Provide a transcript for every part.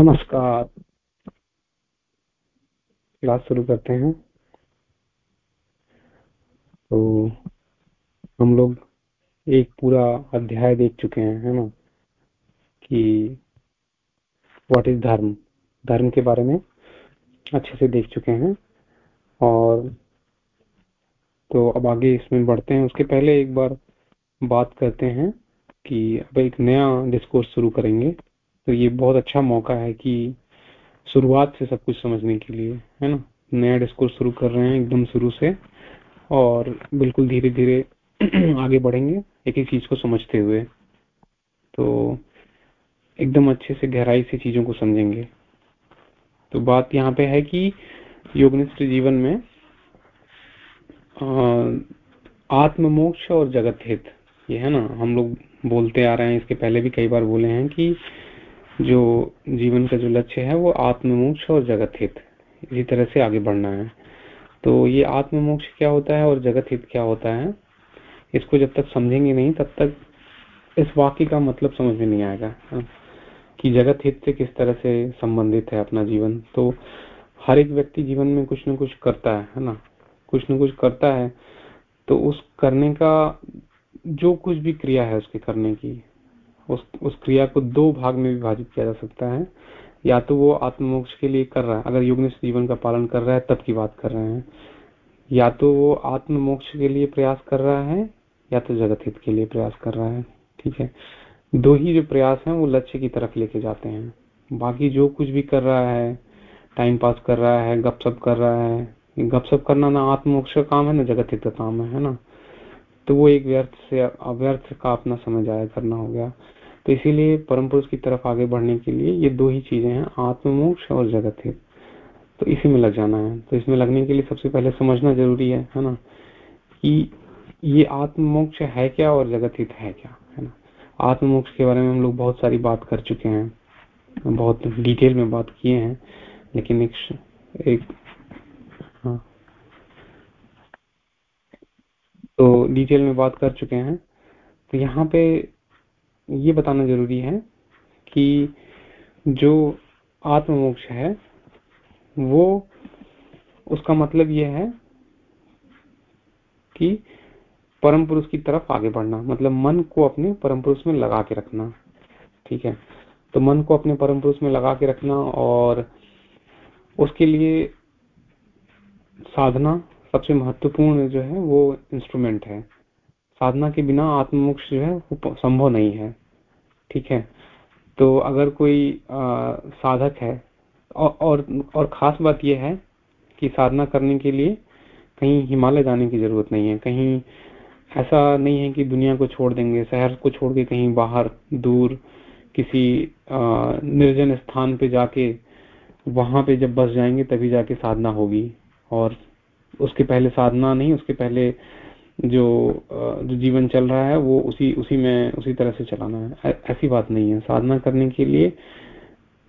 नमस्कार। क्लास शुरू करते हैं। तो हम लोग एक पूरा अध्याय देख चुके हैं, है ना? कि व्हाट इज़ धर्म? धर्म के बारे में अच्छे से देख चुके हैं। और तो अब आगे इसमें बढ़ते हैं। उसके पहले एक बार बात करते हैं कि अब एक नया डिस्कोर्स शुरू करेंगे। तो ये बहुत अच्छा मौका है कि शुरुआत से सब कुछ समझने के लिए, है ना? नया डिस्कोर्स शुरू कर रहे हैं एकदम शुरू से और बिल्कुल धीरे धीरे आगे बढ़ेंगे एक एक चीज़ को समझते हुए। तो एकदम अच्छे से गहराई से चीज़ों को समझेंगे। तो बात यहाँ पे है कि योगनिष्ठ जीवन में आत्म मोक्ष और जगत हित, ये है ना? हम लोग बोलते आ रहे हैं, इसके पहले भी कई बार बोले हैं कि जो जीवन का जो लक्ष्य है, वो आत्ममोक्ष और जगत हित। इसी तरह से आगे बढ़ना है। तो ये आत्ममोक्ष क्या होता है और जगत हित क्या होता है, इसको जब तक समझेंगे नहीं, तब तक इस वाक्य का मतलब समझ में नहीं आएगा। कि जगत हित से किस तरह से संबंधित है अपना जीवन। तो हर एक व्यक्ति जीवन में कुछ न कुछ करता है है ना? कुछ न कुछ करता है तो उस करने का जो कुछ भी क्रिया है उसके करने की उस उस क्रिया को दो भाग में विभाजित किया जा सकता है। या तो वो आत्ममोक्ष के लिए कर रहा है। अगर युग जीवन का पालन कर रहा है, तब की बात कर रहे हैं। या तो वो आत्ममोक्ष के लिए प्रयास कर रहा है, या तो जगत हित के लिए प्रयास कर रहा है। ठीक है? दो ही जो प्रयास हैं, वो लक्ष्य की तरफ़ लेके जाते हैं। बाकी जो कुछ भी कर रहा है टाइम पास कर रहा है, गपशप कर रहा है, गपशप करना ना आत्ममोक्ष का काम है, ना जगत हित का काम है ना? तो वो एक व्यर्थ से, अव्यर्थ का अपना समय जाया करना हो गया। तो इसीलिए परम पुरुष की तरफ़ आगे बढ़ने के लिए ये दो ही चीज़ें हैं, आत्ममोक्ष और जगत हित। तो इसी में लग जाना है। तो इसमें लगने के लिए सबसे पहले समझना ज़रूरी है है ना, कि ये आत्ममोक्ष है क्या और जगत हित है क्या, है ना। आत्ममोक्ष के बारे में हम लोग बहुत सारी बात कर चुके हैं, बहुत डिटेल में बात किए हैं, लेकिन एक एक हाँ। तो डिटेल में बात कर चुके हैं। तो यहाँ पे ये बताना ज़रूरी है कि जो आत्ममोक्ष है, वो उसका मतलब ये है कि परम पुरुष की तरफ़ आगे बढ़ना मतलब मन को अपने परम पुरुष में लगा के रखना, ठीक है? तो मन को अपने परम पुरुष में लगा के रखना और उसके लिए साधना सबसे महत्वपूर्ण जो है वो इंस्ट्रूमेंट है। साधना के बिना आत्ममोक्ष जो है वो संभव नहीं है। ठीक है? तो अगर कोई आ, साधक है और, और और खास बात यह है कि साधना करने के लिए कहीं हिमालय जाने की ज़रूरत नहीं है। कहीं ऐसा नहीं है कि दुनिया को छोड़ देंगे शहर को छोड़ के कहीं बाहर दूर किसी आ, निर्जन स्थान पे जाके वहाँ पे जब बस जाएँगे तभी जाके साधना होगी। और उसके पहले साधना नहीं उसके पहले जो जो जीवन चल रहा है, वो उसी उसी में, उसी तरह से चलाना है। ऐसी बात नहीं है। साधना करने के लिए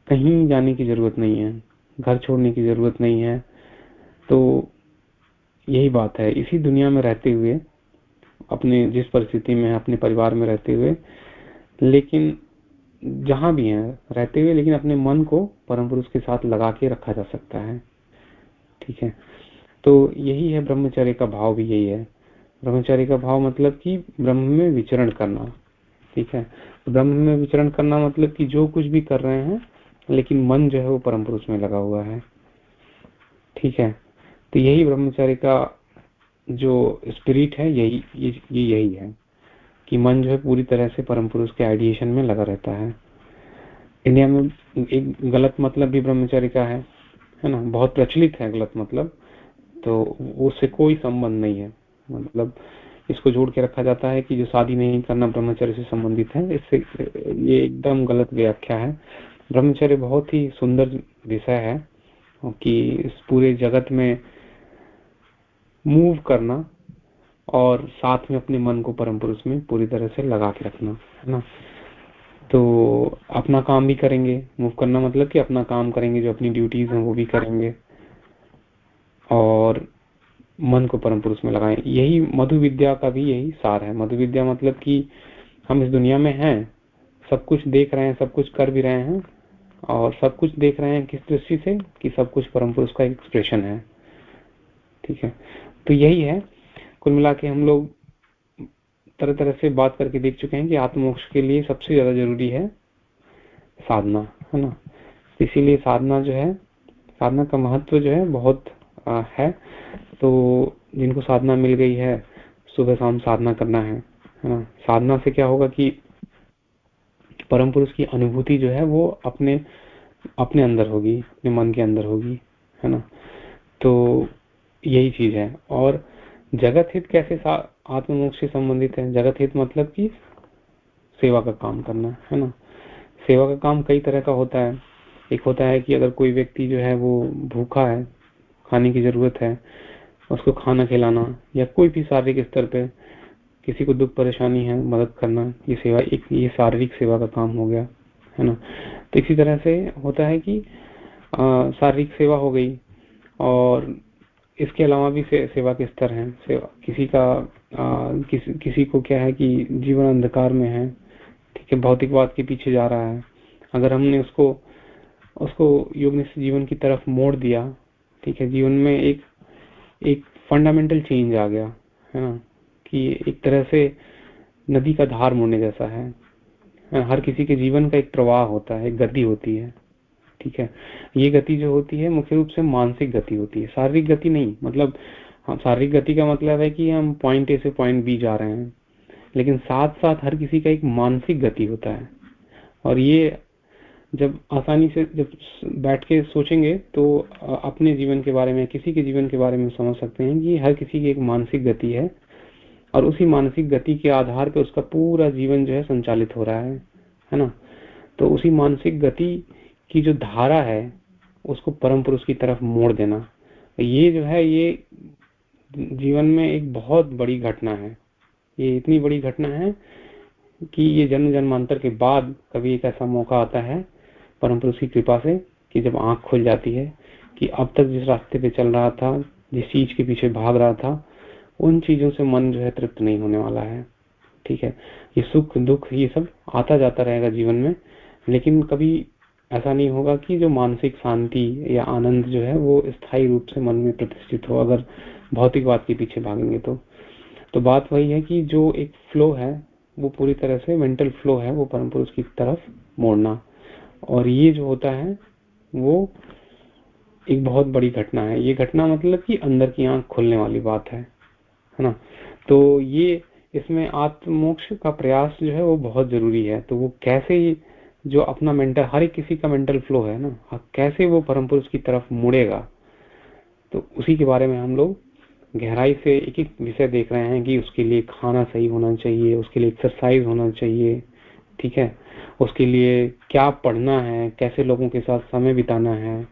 कहीं जाने की ज़रूरत नहीं है। घर छोड़ने की ज़रूरत नहीं है। तो यही बात है। इसी दुनिया में रहते हुए, अपने, जिस परिस्थिति में अपने परिवार में रहते हुए, लेकिन जहाँ भी है, रहते हुए, लेकिन अपने मन को परम पुरुष के साथ लगा के रखा जा सकता है। ठीक है? तो यही है ब्रह्मचर्य का भाव भी यही है। ब्रह्मचारी का भाव मतलब कि ब्रह्म में विचरण करना, ठीक है? ब्रह्म में विचरण करना मतलब कि जो कुछ भी कर रहे हैं, लेकिन मन जो है वो परम पुरुष में लगा हुआ है, ठीक है? तो यही ब्रह्मचारी का जो स्पिरिट है, यही, ये यही है कि मन जो है पूरी तरह से परम पुरुष के आइडिएशन में लगा रहता है। इंडिया में एक गलत मतलब भी ब्रह्मचारी का है है ना? बहुत प्रचलित है गलत मतलब तो उससे कोई संबंध नहीं है। मतलब इसको जोड़ के रखा जाता है कि जो शादी नहीं करना ब्रह्मचर्य से संबंधित है, इससे, ये एकदम गलत व्याख्या है। ब्रह्मचर्य बहुत ही सुंदर विषय है कि इस पूरे जगत में मूव करना और साथ में अपने मन को परम पुरुष में पूरी तरह से लगा के रखना, है ना? तो अपना काम भी करेंगे। मूव करना मतलब कि अपना काम करेंगे, जो अपनी ड्यूटीज़ हैं वो भी करेंगे। और मन को परम पुरुष में लगाएँ। यही मधु विद्या का भी यही सार है। मधु विद्या मतलब कि हम इस दुनिया में हैं सब कुछ देख रहे हैं सब कुछ कर भी रहे हैं और सब कुछ देख रहे हैं किस दृष्टि से कि सब कुछ परम पुरुष का एक्सप्रेशन है। ठीक है? तो यही है। कुल मिला के हम लोग तरह तरह से बात करके देख चुके हैं कि आत्मोक्ष के लिए सबसे ज़्यादा ज़रूरी है साधना है ना? इसीलिए साधना जो है साधना का महत्व जो है बहुत आ, है। तो जिनको साधना मिल गई है, सुबह शाम साधना करना है है ना? साधना से क्या होगा कि परम पुरुष की अनुभूति जो है वो अपने अपने अंदर होगी, अपने मन के अंदर होगी, है ना? तो यही चीज़ है। और जगत हित कैसे आत्मोक्ष से संबंधित है? जगत हित मतलब कि सेवा का काम करना, है ना? सेवा का काम कई तरह का होता है। एक होता है कि अगर कोई व्यक्ति जो है वो भूखा है, खाने की ज़रूरत है उसको खाना खिलाना या कोई भी शारीरिक स्तर पे किसी को दुख परेशानी है मदद करना ये सेवा एक ये शारीरिक सेवा का काम हो गया है ना? तो इसी तरह से होता है कि शारीरिक सेवा हो गई और इसके अलावा भी से, सेवा के स्तर हैं। सेवा किसी का आ, किस, किसी को क्या है कि जीवन अंधकार में है ठीक है भौतिकवाद के पीछे जा रहा है। अगर हमने उसको उसको योग जीवन की तरफ़ मोड़ दिया ठीक है जीवन में एक एक फंडामेंटल चेंज आ गया, है ना? कि एक तरह से नदी का धार मुड़ने जैसा है हर किसी के जीवन का एक प्रवाह होता है गति होती है, ठीक है? ये गति जो होती है, मुख्य रूप से मानसिक गति होती है। शारीरिक गति नहीं मतलब हम शारीरिक गति का मतलब है कि हम पॉइंट ए से पॉइंट बी जा रहे हैं, लेकिन साथ साथ हर किसी का एक मानसिक गति होता है। और ये जब आसानी से जब बैठ के सोचेंगे तो अपने जीवन के बारे में, किसी के जीवन के बारे में समझ सकते हैं कि हर किसी की एक मानसिक गति है और उसी मानसिक गति के आधार पर उसका पूरा जीवन जो है संचालित हो रहा है है ना? तो उसी मानसिक गति की जो धारा है, उसको परम पुरुष की तरफ़ मोड़ देना। ये जो है, ये जीवन में एक बहुत बड़ी घटना है। ये इतनी बड़ी घटना है कि ये जन्म जन्मांतर के बाद कभी एक ऐसा मौका आता है परम पुरुष की कृपा से कि जब आँख खुल जाती है, कि अब तक जिस रास्ते पे चल रहा था, जिस चीज़ के पीछे भाग रहा था, उन चीज़ों से मन जो है तृप्त नहीं होने वाला है। ठीक है? ये सुख, दुख, ये सब आता जाता रहेगा जीवन में, लेकिन कभी ऐसा नहीं होगा कि जो मानसिक शांति या आनंद जो है, वो स्थायी रूप से मन में प्रतिष्ठित हो, अगर भौतिकवाद के पीछे भागेंगे तो। तो बात वही है कि जो एक फ्लो है, वो पूरी तरह से मेंटल फ्लो है, वो परम पुरुष की तरफ़ मोड़ना। और ये जो होता है वो एक बहुत बड़ी घटना है। ये घटना मतलब कि अंदर की आँख खुलने वाली बात है है ना? तो ये इसमें आत्मोक्ष का प्रयास जो है वो बहुत ज़रूरी है। तो वो कैसे जो अपना मेंटल हर एक किसी का मेंटल फ्लो है ना हाँ, कैसे वो परम पुरुष की तरफ़ मुड़ेगा तो उसी के बारे में हम लोग गहराई से एक एक विषय देख रहे हैं कि उसके लिए खाना सही होना चाहिए उसके लिए एक्सरसाइज होना चाहिए। ठीक है? उसके लिए क्या पढ़ना है? कैसे लोगों के साथ समय बिताना है?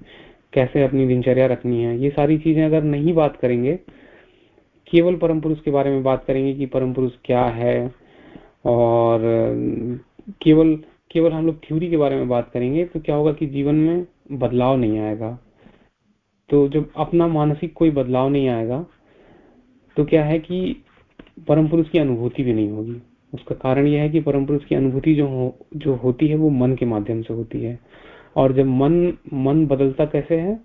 कैसे अपनी दिनचर्या रखनी है? ये सारी चीज़ें अगर नहीं बात करेंगे, केवल परम पुरुष के बारे में बात करेंगे कि परम पुरुष क्या है और केवल केवल हम लोग थ्योरी के बारे में बात करेंगे तो क्या होगा कि जीवन में बदलाव नहीं आएगा। तो जब अपना मानसिक कोई बदलाव नहीं आएगा तो क्या है कि परम पुरुष की अनुभूति भी नहीं होगी। उसका कारण यह है कि परम पुरुष की अनुभूति जो हो, जो होती है वो मन के माध्यम से होती है। और जब मन मन बदलता कैसे है?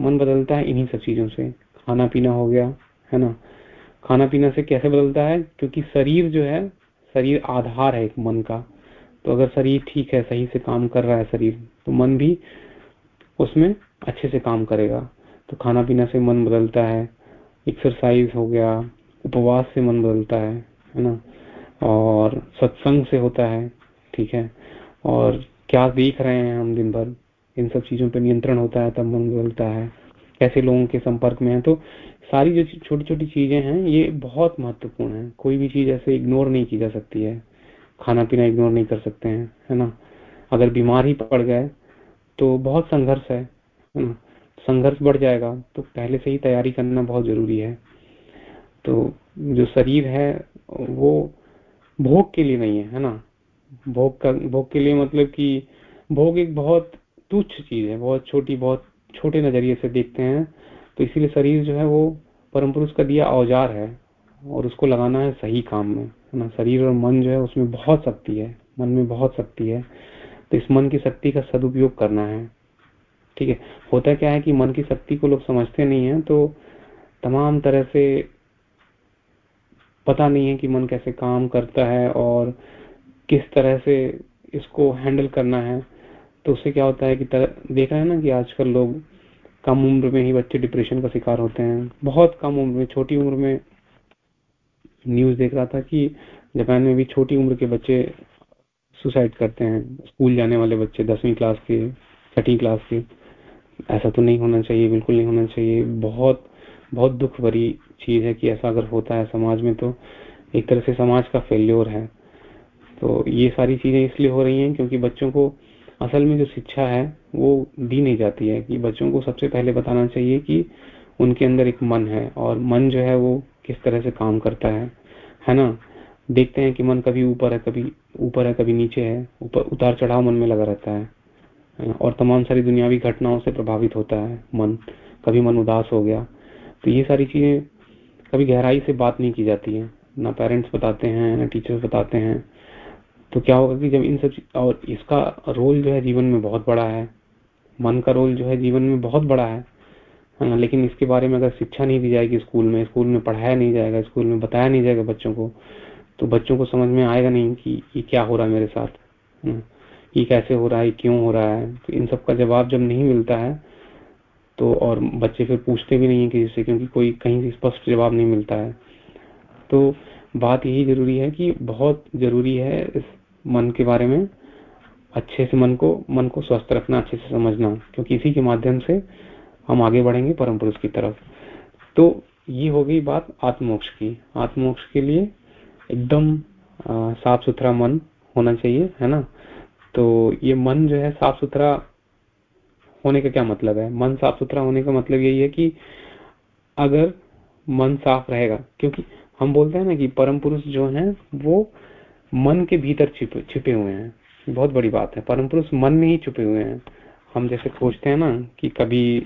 मन बदलता है इन्हीं सब चीज़ों से। खाना पीना हो गया है ना? खाना पीना से कैसे बदलता है? क्योंकि शरीर जो है शरीर आधार है एक मन का। तो अगर शरीर ठीक है सही से काम कर रहा है शरीर तो मन भी उसमें अच्छे से काम करेगा। तो खाना पीना से मन बदलता है एक्सरसाइज हो गया उपवास से मन बदलता है है ना? और सत्संग से होता है, ठीक है? और क्या देख रहे हैं हम दिन भर? इन सब चीज़ों पर नियंत्रण होता है, तब मन बदलता है। कैसे लोगों के संपर्क में है? तो सारी जो छोटी छोटी चीज़ें हैं, ये बहुत महत्वपूर्ण है। कोई भी चीज़ ऐसे इग्नोर नहीं की जा सकती है। खाना पीना इग्नोर नहीं कर सकते हैं, है ना? अगर बीमार ही पड़ गए तो बहुत संघर्ष है है ना? संघर्ष बढ़ जाएगा तो पहले से ही तैयारी करना बहुत ज़रूरी है। तो जो शरीर है, वो भोग के लिए नहीं है है ना? भोग का, भोग के लिए मतलब कि भोग एक बहुत तुच्छ चीज़ है, बहुत छोटी, बहुत छोटे नज़रिए से देखते हैं तो इसीलिए शरीर जो है वो परम पुरुष का दिया औज़ार है और उसको लगाना है सही काम में, है ना? शरीर और मन जो है उसमें बहुत शक्ति है, मन में बहुत शक्ति है तो इस मन की शक्ति का सदुपयोग करना है, ठीक है? होता क्या है कि मन की शक्ति को लोग समझते नहीं है तो तमाम तरह से पता नहीं है कि मन कैसे काम करता है और किस तरह से इसको हैंडल करना है। तो उससे क्या होता है कि देख रहे हैं ना कि आजकल लोग कम उम्र में ही बच्चे डिप्रेशन का शिकार होते हैं। बहुत कम उम्र में, छोटी उम्र में न्यूज़ देख रहा था कि जापान में भी छोटी उम्र के बच्चे सुसाइड करते हैं। स्कूल जाने वाले बच्चे, दसवीं क्लास के, छठी क्लास के। ऐसा तो नहीं होना चाहिए, बिल्कुल नहीं होना चाहिए। बहुत बहुत दुख भरी चीज़ है कि ऐसा अगर होता है समाज में तो एक तरह से समाज का फेल्योर है। तो ये सारी चीज़ें इसलिए हो रही हैं क्योंकि बच्चों को असल में जो शिक्षा है, वो दी नहीं जाती है कि बच्चों को सबसे पहले बताना चाहिए कि उनके अंदर एक मन है और मन जो है वो किस तरह से काम करता है। है ना? देखते हैं कि मन कभी ऊपर है, कभी ऊपर है, कभी नीचे है, ऊपर उतार चढ़ाव मन में लगा रहता है। और तमाम सारी दुनियावी घटनाओं से प्रभावित होता है मन। कभी मन उदास हो गया। तो ये सारी चीज़ें कभी गहराई से बात नहीं की जाती है ना पेरेंट्स बताते हैं ना टीचर्स बताते हैं। तो क्या होगा कि जब इन सब और इसका रोल जो है जीवन में बहुत बड़ा है। मन का रोल जो है जीवन में बहुत बड़ा है। हाँ, लेकिन इसके बारे में अगर शिक्षा नहीं दी जाएगी स्कूल में स्कूल में पढ़ाया नहीं जाएगा स्कूल में बताया नहीं जाएगा बच्चों को तो बच्चों को समझ में आएगा नहीं कि ये क्या हो रहा है मेरे साथ। हाँ, ये कैसे हो रहा है क्यों हो रहा है। तो इन सब का जवाब जब नहीं मिलता है तो और बच्चे फिर पूछते भी नहीं है किसी से क्योंकि कोई कहीं स्पष्ट जवाब नहीं मिलता है। तो बात यही ज़रूरी है कि बहुत ज़रूरी है इस मन के बारे में अच्छे से मन को मन को स्वस्थ रखना, अच्छे से समझना, क्योंकि इसी के माध्यम से हम आगे बढ़ेंगे परम पुरुष की तरफ़। तो ये हो गई बात आत्मोक्ष की। आत्मोक्ष के लिए एकदम साफ़ सुथरा मन होना चाहिए, है ना? तो ये मन जो है साफ़ सुथरा होने का क्या मतलब है? मन साफ़ सुथरा होने का मतलब यही है कि अगर मन साफ़ रहेगा, क्योंकि हम बोलते हैं ना कि परम पुरुष जो है, वो मन के भीतर छिपे छिपे हुए हैं। बहुत बड़ी बात है। परम पुरुष मन में ही छुपे हुए हैं। हम जैसे खोजते हैं ना कि कभी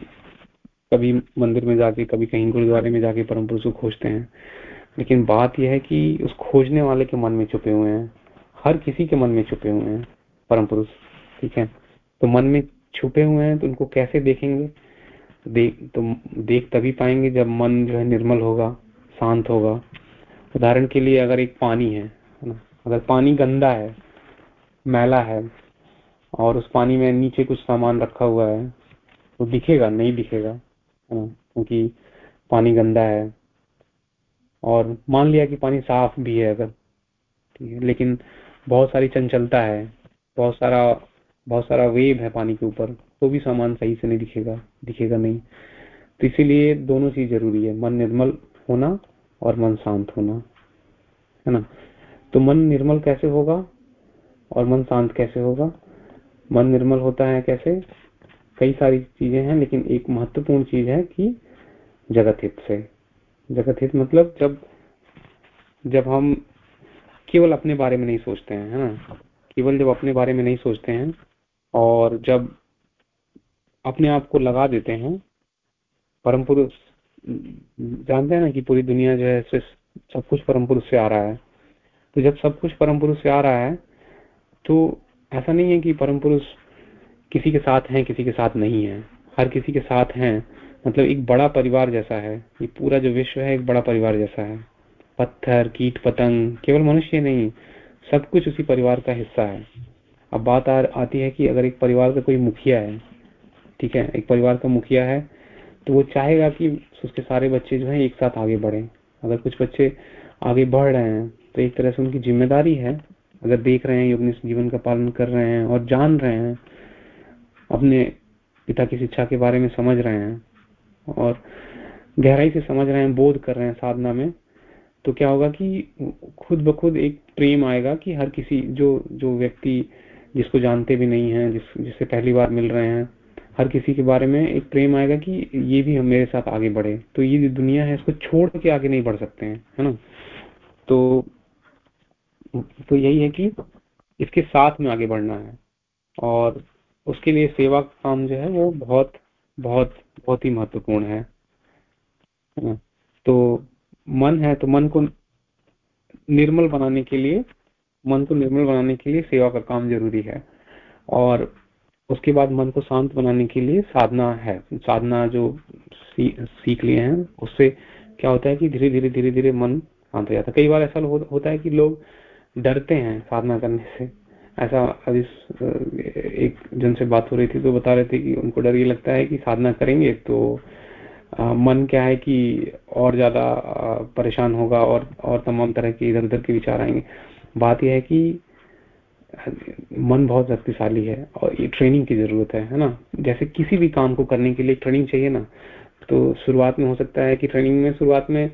कभी मंदिर में जाके, कभी कहीं गुरुद्वारे में जाके परम पुरुष को खोजते हैं, लेकिन बात यह है कि उस खोजने वाले के मन में छुपे हुए हैं। हर किसी के मन में छुपे हुए हैं परम पुरुष, ठीक है? तो मन में छुपे हुए हैं तो उनको कैसे देखेंगे? देख तो देख तभी पाएँगे जब मन जो है निर्मल होगा, शांत होगा। उदाहरण के लिए अगर एक पानी है अगर पानी गंदा है, मैला है, और उस पानी में नीचे कुछ सामान रखा हुआ है तो दिखेगा, नहीं दिखेगा क्योंकि पानी गंदा है। और मान लिया कि पानी साफ़ भी है अगर, ठीक है, लेकिन बहुत सारी चंचलता है, बहुत सारा बहुत सारा वेव है पानी के ऊपर तो भी सामान सही से नहीं दिखेगा दिखेगा नहीं। तो इसीलिए दोनों चीज़ ज़रूरी है, मन निर्मल होना और मन शांत होना, है ना? तो मन निर्मल कैसे होगा और मन शांत कैसे होगा? मन निर्मल होता है कैसे? कई सारी चीज़ें हैं, लेकिन एक महत्वपूर्ण चीज़ है कि जगत हित से। जगत हित मतलब जब जब हम केवल अपने बारे में नहीं सोचते हैं, है ना? केवल जब अपने बारे में नहीं सोचते हैं और जब अपने आप को लगा देते हैं परम पुरुष जानते हैं ना कि पूरी दुनिया जो है सब कुछ परम पुरुष से आ रहा है। तो जब सब कुछ परम पुरुष से आ रहा है तो ऐसा नहीं है कि परम पुरुष किसी के साथ हैं, किसी के साथ नहीं है। हर किसी के साथ हैं। मतलब एक बड़ा परिवार जैसा है। ये पूरा जो विश्व है, एक बड़ा परिवार जैसा है। पत्थर, कीट, पतंग, केवल मनुष्य नहीं, सब कुछ उसी परिवार का हिस्सा है। अब बात आ, आती है कि अगर एक परिवार का कोई मुखिया है ठीक है एक परिवार का मुखिया है तो वो चाहेगा कि उसके सारे बच्चे जो है एक साथ आगे बढ़े। अगर कुछ बच्चे आगे बढ़ रहे हैं तो एक तरह से उनकी ज़िम्मेदारी है अगर देख रहे हैं अपने जीवन का पालन कर रहे हैं और जान रहे हैं अपने पिता की शिक्षा के बारे में समझ रहे हैं और गहराई से समझ रहे हैं बोध कर रहे हैं साधना में तो क्या होगा कि खुद ब खुद एक प्रेम आएगा कि हर किसी जो जो व्यक्ति जिसको जानते भी नहीं है, जिस, जिससे पहली बार मिल रहे हैं। हर किसी के बारे में एक प्रेम आएगा कि ये भी हम मेरे साथ आगे बढ़े। तो ये जो दुनिया है, इसको छोड़ के आगे नहीं बढ़ सकते हैं, है ना? तो तो यही है कि इसके साथ में आगे बढ़ना है। और उसके लिए सेवा का काम जो है, वो बहुत बहुत बहुत ही महत्वपूर्ण है। तो मन है तो मन को निर्मल बनाने के लिए मन को निर्मल बनाने के लिए सेवा का काम ज़रूरी है। और उसके बाद मन को शांत बनाने के लिए साधना है। साधना जो सी, सीख लिए हैं उससे क्या होता है कि धीरे धीरे धीरे धीरे मन शांत हो जाता है। कई बार ऐसा हो, होता है कि लोग डरते हैं साधना करने से। ऐसा अभी एक जन से बात हो रही थी तो बता रहे थे कि उनको डर ये लगता है कि साधना करेंगे तो आ, मन क्या है कि और ज़्यादा परेशान होगा और और तमाम तरह के इधर उधर के विचार आएँगे। बात यह है कि मन बहुत शक्तिशाली है और ये ट्रेनिंग की ज़रूरत है है ना? जैसे किसी भी काम को करने के लिए ट्रेनिंग चाहिए ना तो शुरुआत में हो सकता है कि ट्रेनिंग में शुरुआत में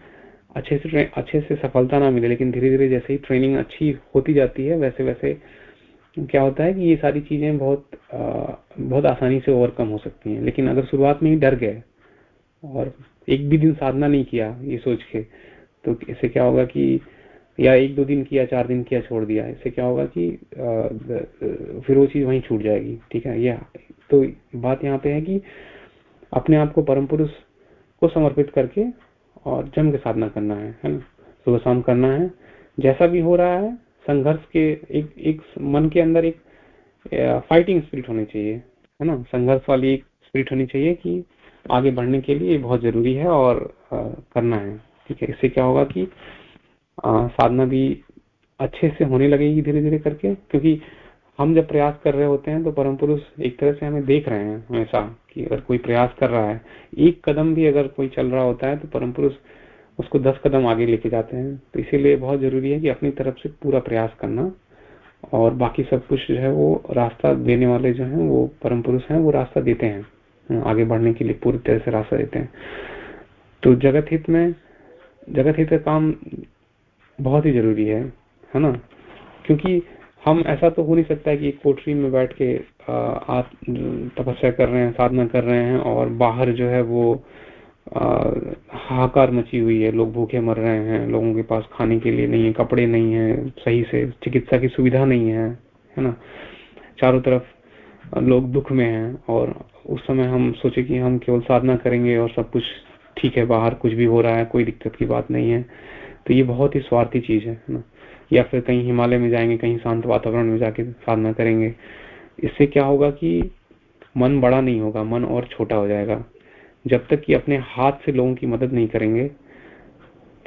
अच्छे से अच्छे से सफलता ना मिले लेकिन धीरे धीरे जैसे ही ट्रेनिंग अच्छी होती जाती है वैसे वैसे क्या होता है कि ये सारी चीज़ें बहुत आ, बहुत आसानी से ओवरकम हो सकती हैं। लेकिन अगर शुरुआत में ही डर गए और एक भी दिन साधना नहीं किया ये सोच के तो इससे क्या होगा कि या एक दो दिन किया चार दिन किया छोड़ दिया। इससे क्या होगा कि फिर वो चीज़ वहीं छूट जाएगी ठीक है? या तो बात यहाँ पे है कि अपने आप को परम पुरुष को समर्पित करके और जम के साधना करना है है ना? सुबह शाम करना है। जैसा भी हो रहा है संघर्ष के एक एक मन के अंदर एक फाइटिंग स्पिरिट होनी चाहिए है ना? संघर्ष वाली एक स्पिरिट होनी चाहिए कि आगे बढ़ने के लिए बहुत ज़रूरी है और आ, करना है ठीक है? इससे क्या होगा कि साधना भी अच्छे से होने लगेगी धीरे धीरे करके, क्योंकि हम जब प्रयास कर रहे होते हैं तो परम पुरुष एक तरह से हमें देख रहे हैं हमेशा कि अगर कोई प्रयास कर रहा है, एक कदम भी अगर कोई चल रहा होता है तो परम पुरुष उसको दस कदम आगे लेके जाते हैं। तो इसीलिए बहुत ज़रूरी है कि अपनी तरफ़ से पूरा प्रयास करना, और बाकी सब कुछ जो है वो रास्ता देने वाले जो है, वो परम पुरुष है, वो रास्ता देते हैं। आगे बढ़ने के लिए पूरी तरह से रास्ता देते हैं। तो जगत हित में, जगत हित का काम बहुत ही ज़रूरी है है ना? क्योंकि हम, ऐसा तो हो नहीं सकता है कि एक कोठरी में बैठ के तपस्या कर रहे हैं, साधना कर रहे हैं और बाहर जो है वो हाहाकार मची हुई है। लोग भूखे मर रहे हैं, लोगों के पास खाने के लिए नहीं है, कपड़े नहीं है, सही से चिकित्सा की सुविधा नहीं है है ना? चारों तरफ़ लोग दुख में हैं और उस समय हम सोचे कि हम केवल साधना करेंगे और सब कुछ ठीक है, बाहर कुछ भी हो रहा है, कोई दिक्कत की बात नहीं है। तो ये बहुत ही स्वार्थी चीज़ है ना? या फिर कहीं हिमालय में जाएँगे, कहीं शांत वातावरण में जाके साधना करेंगे। इससे क्या होगा कि मन बड़ा नहीं होगा, मन और छोटा हो जाएगा। जब तक कि अपने हाथ से लोगों की मदद नहीं करेंगे,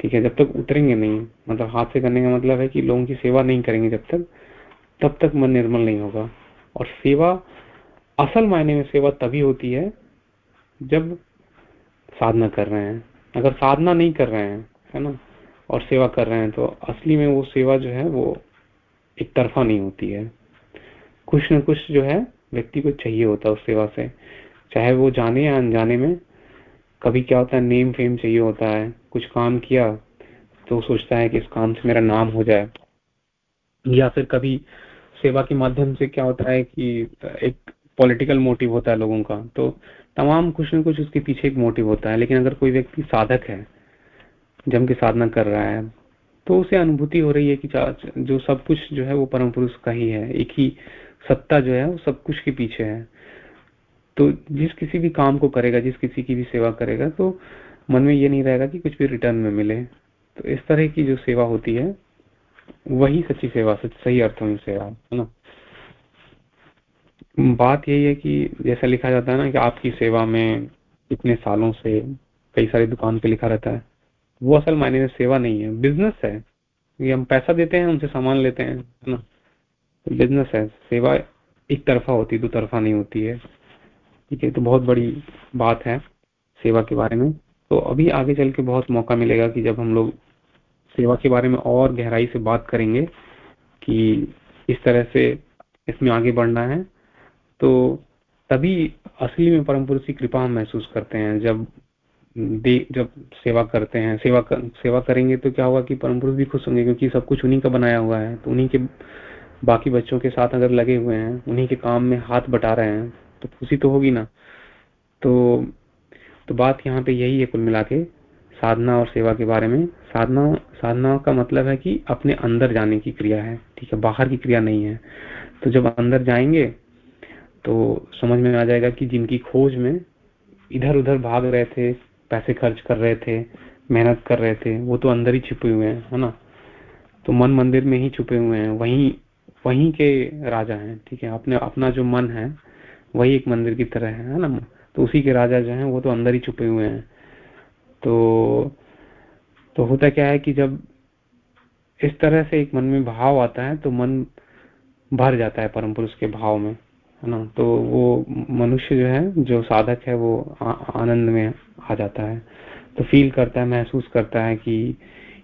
ठीक है, जब तक उतरेंगे नहीं मतलब हाथ से करने का मतलब है कि लोगों की सेवा नहीं करेंगे जब तक, तब तक मन निर्मल नहीं होगा। और सेवा, असल मायने में सेवा तभी होती है जब साधना कर रहे हैं। अगर साधना नहीं कर रहे हैं, है ना? और सेवा कर रहे हैं तो असली में वो सेवा जो है, वो एक तरफा नहीं होती है। कुछ न कुछ जो है, व्यक्ति को चाहिए होता है उस सेवा से। चाहे वो जाने या अनजाने में, कभी क्या होता है नेम फेम चाहिए होता है, कुछ काम किया तो सोचता है कि इस काम से मेरा नाम हो जाए। या फिर कभी सेवा के माध्यम से क्या होता है कि एक पॉलिटिकल मोटिव होता है लोगों का तो तमाम कुछ न कुछ उसके पीछे एक मोटिव होता है। लेकिन अगर कोई व्यक्ति साधक है जम के साधना कर रहा है तो उसे अनुभूति हो रही है कि जो सब कुछ जो है वो परम पुरुष का ही है, एक ही सत्ता जो है वो सब कुछ के पीछे है। तो जिस किसी भी काम को करेगा, जिस किसी की भी सेवा करेगा तो मन में ये नहीं रहेगा कि कुछ भी रिटर्न में मिले। तो इस तरह की जो सेवा होती है, वही सच्ची सेवा, सच, सही अर्थों में सेवा, है ना? बात यही है कि जैसा लिखा जाता है ना कि आपकी सेवा में इतने सालों से कई सारी दुकान पे लिखा रहता है। वो असल मायने में सेवा नहीं है। बिज़नेस है। ये हम पैसा देते हैं, उनसे सामान लेते हैं, है ना? बिज़नेस है। सेवा एक तरफा होती है, दो तरफा नहीं होती है। ठीक है तो बहुत बड़ी बात है सेवा के बारे में। तो अभी आगे चल के बहुत मौका मिलेगा कि जब हम लोग सेवा के बारे में और गहराई से बात करेंगे कि इस तरह से इसमें आगे बढ़ना है। तो तभी असली में परम पुरुष की कृपा हम महसूस करते हैं, जब दे जब सेवा करते हैं सेवा कर, सेवा करेंगे तो क्या होगा कि परम पुरुष भी खुश होंगे क्योंकि सब कुछ उन्हीं का बनाया हुआ है। तो उन्हीं के बाकी बच्चों के साथ अगर लगे हुए हैं उन्हीं के काम में हाथ बटा रहे हैं तो खुशी तो होगी ना। तो तो बात यहाँ पे यही है कुल मिला के साधना और सेवा के बारे में। साधना साधना का मतलब है कि अपने अंदर जाने की क्रिया है ठीक है? बाहर की क्रिया नहीं है। तो जब अंदर जाएँगे तो समझ में आ जाएगा कि जिनकी खोज में इधर उधर भाग रहे थे पैसे खर्च कर रहे थे, मेहनत कर रहे थे, वो तो अंदर ही छुपे हुए हैं, है ना? तो मन मंदिर में ही छुपे हुए हैं, वहीं वहीं के राजा हैं, ठीक है? अपने, अपना जो मन है, वही एक मंदिर की तरह है ना? तो उसी के राजा जो हैं, वो तो अंदर ही छुपे हुए हैं। तो तो होता क्या है कि जब इस तरह से एक मन में भाव आता है तो मन भर जाता है परम पुरुष के भाव में। है ना? तो वो मनुष्य जो है, जो साधक है, वो आनंद में आ जाता है। तो फील करता है, महसूस करता है कि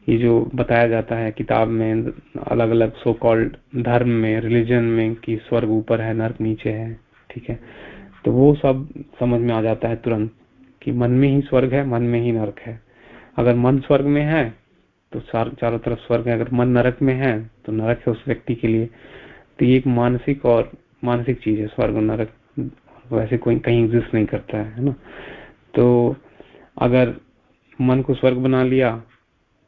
ये जो बताया जाता है, किताब में अलग अलग सो कॉल्ड धर्म में रिलीजन में कि स्वर्ग ऊपर है, नर्क नीचे है, ठीक है? तो वो सब समझ में आ जाता है तुरंत कि मन में ही स्वर्ग है, मन में ही नरक है। अगर मन स्वर्ग में है तो चारों तरफ़ स्वर्ग है। अगर मन नरक में है तो नरक है उस व्यक्ति के लिए। तो ये एक मानसिक और मानसिक चीज़ है स्वर्ग नरक, वैसे कोई, कहीं एग्जिस्ट नहीं करता है ना? तो अगर मन को स्वर्ग बना लिया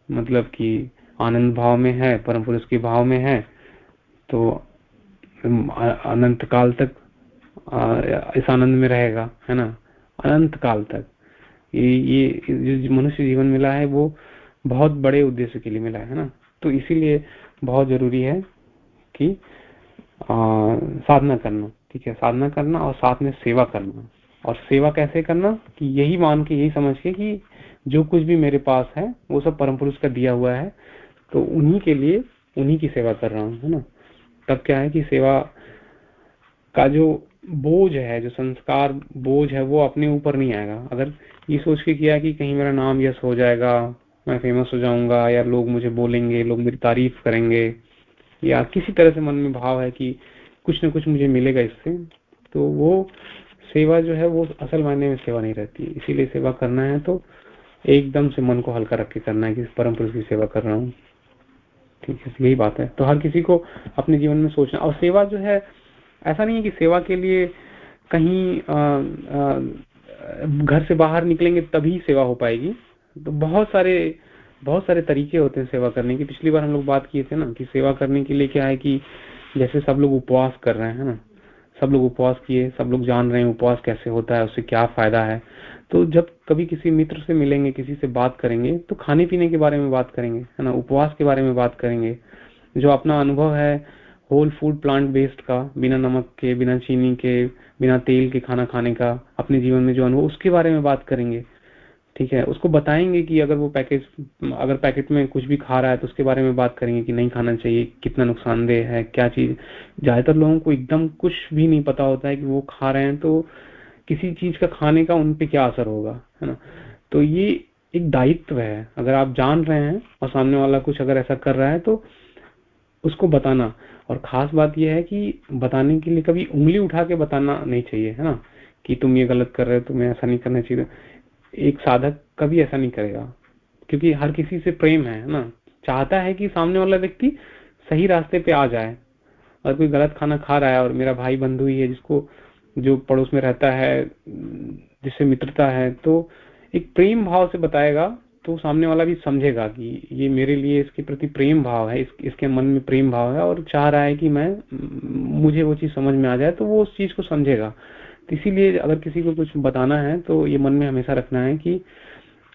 मतलब कि आनंद भाव में है, परम पुरुष के भाव में है तो अनंत काल तक इस आनंद में रहेगा, है ना? अनंत काल तक। ये ये जो मनुष्य जीवन मिला है, वो बहुत बड़े उद्देश्य के लिए मिला है ना? तो इसीलिए बहुत ज़रूरी है कि साधना करना, ठीक है? साधना करना और साथ में सेवा करना। और सेवा कैसे करना? कि यही मान के, यही समझ के कि जो कुछ भी मेरे पास है, वो सब परम पुरुष का दिया हुआ है तो उन्हीं के लिए उन्हीं की सेवा कर रहा हूँ, है ना? तब क्या है कि सेवा का जो बोझ है, जो संस्कार बोझ है, वो अपने ऊपर नहीं आएगा। अगर ये सोच के किया कि कहीं मेरा नाम यश हो जाएगा, मैं फ़ेमस हो जाऊँगा, या लोग मुझे बोलेंगे, लोग मेरी तारीफ़ करेंगे या किसी तरह से मन में भाव है कि कुछ न कुछ मुझे मिलेगा इससे तो वो सेवा जो है वो असल मायने में सेवा नहीं रहती। इसीलिए सेवा करना है तो एकदम से मन को हल्का रख के करना है कि परम पुरुष की सेवा कर रहा हूँ। ठीक है, यही बात है। तो हर किसी को अपने जीवन में सोचना। और सेवा जो है, ऐसा नहीं है कि सेवा के लिए कहीं घर से बाहर निकलेंगे तभी सेवा हो पाएगी। तो बहुत सारे बहुत सारे तरीके होते हैं सेवा करने की। पिछली बार हम लोग बात किए थे ना कि सेवा करने के लिए क्या है कि जैसे सब लोग उपवास कर रहे हैं ना? सब लोग उपवास किए, सब लोग जान रहे हैं उपवास कैसे होता है, उससे क्या फ़ायदा है। तो जब कभी किसी मित्र से मिलेंगे, किसी से बात करेंगे तो खाने पीने के बारे में बात करेंगे, है ना? उपवास के बारे में बात करेंगे। जो अपना अनुभव है होल फ़ूड प्लांट बेस्ड का, बिना नमक के, बिना चीनी के, बिना तेल के खाना खाने का, अपने जीवन में जो अनुभव, उसके बारे में बात करेंगे। ठीक है? उसको बताएँगे कि अगर वो पैकेज अगर पैकेट में कुछ भी खा रहा है तो उसके बारे में बात करेंगे कि नहीं खाना चाहिए, कितना नुकसानदेह है, क्या चीज़। ज़्यादातर लोगों को एकदम कुछ भी नहीं पता होता है कि वो खा रहे हैं तो किसी चीज़ का खाने का उन पे क्या असर होगा, है ना? तो ये एक दायित्व है। अगर आप जान रहे हैं और सामने वाला कुछ अगर ऐसा कर रहा है तो उसको बताना। और खास बात यह है कि बताने के लिए कभी उंगली उठा के बताना नहीं चाहिए, है ना? कि तुम ये गलत कर रहे हो, तुम्हें ऐसा नहीं करना चाहिए। एक साधक कभी ऐसा नहीं करेगा। क्योंकि हर किसी से प्रेम है ना? चाहता है कि सामने वाला व्यक्ति सही रास्ते पे आ जाए। और कोई गलत खाना खा रहा है और मेरा भाई बंधु ही है जिसको जो पड़ोस में रहता है जिससे मित्रता है तो एक प्रेम भाव से बताएगा तो सामने वाला भी समझेगा कि ये मेरे लिए इसके प्रति प्रेम भाव है इस, इसके मन में प्रेम भाव है और चाह रहा है कि मैं मुझे वो चीज़ समझ में आ जाए तो वो उस चीज़ को समझेगा। इसीलिए अगर किसी को कुछ बताना है तो ये मन में हमेशा रखना है कि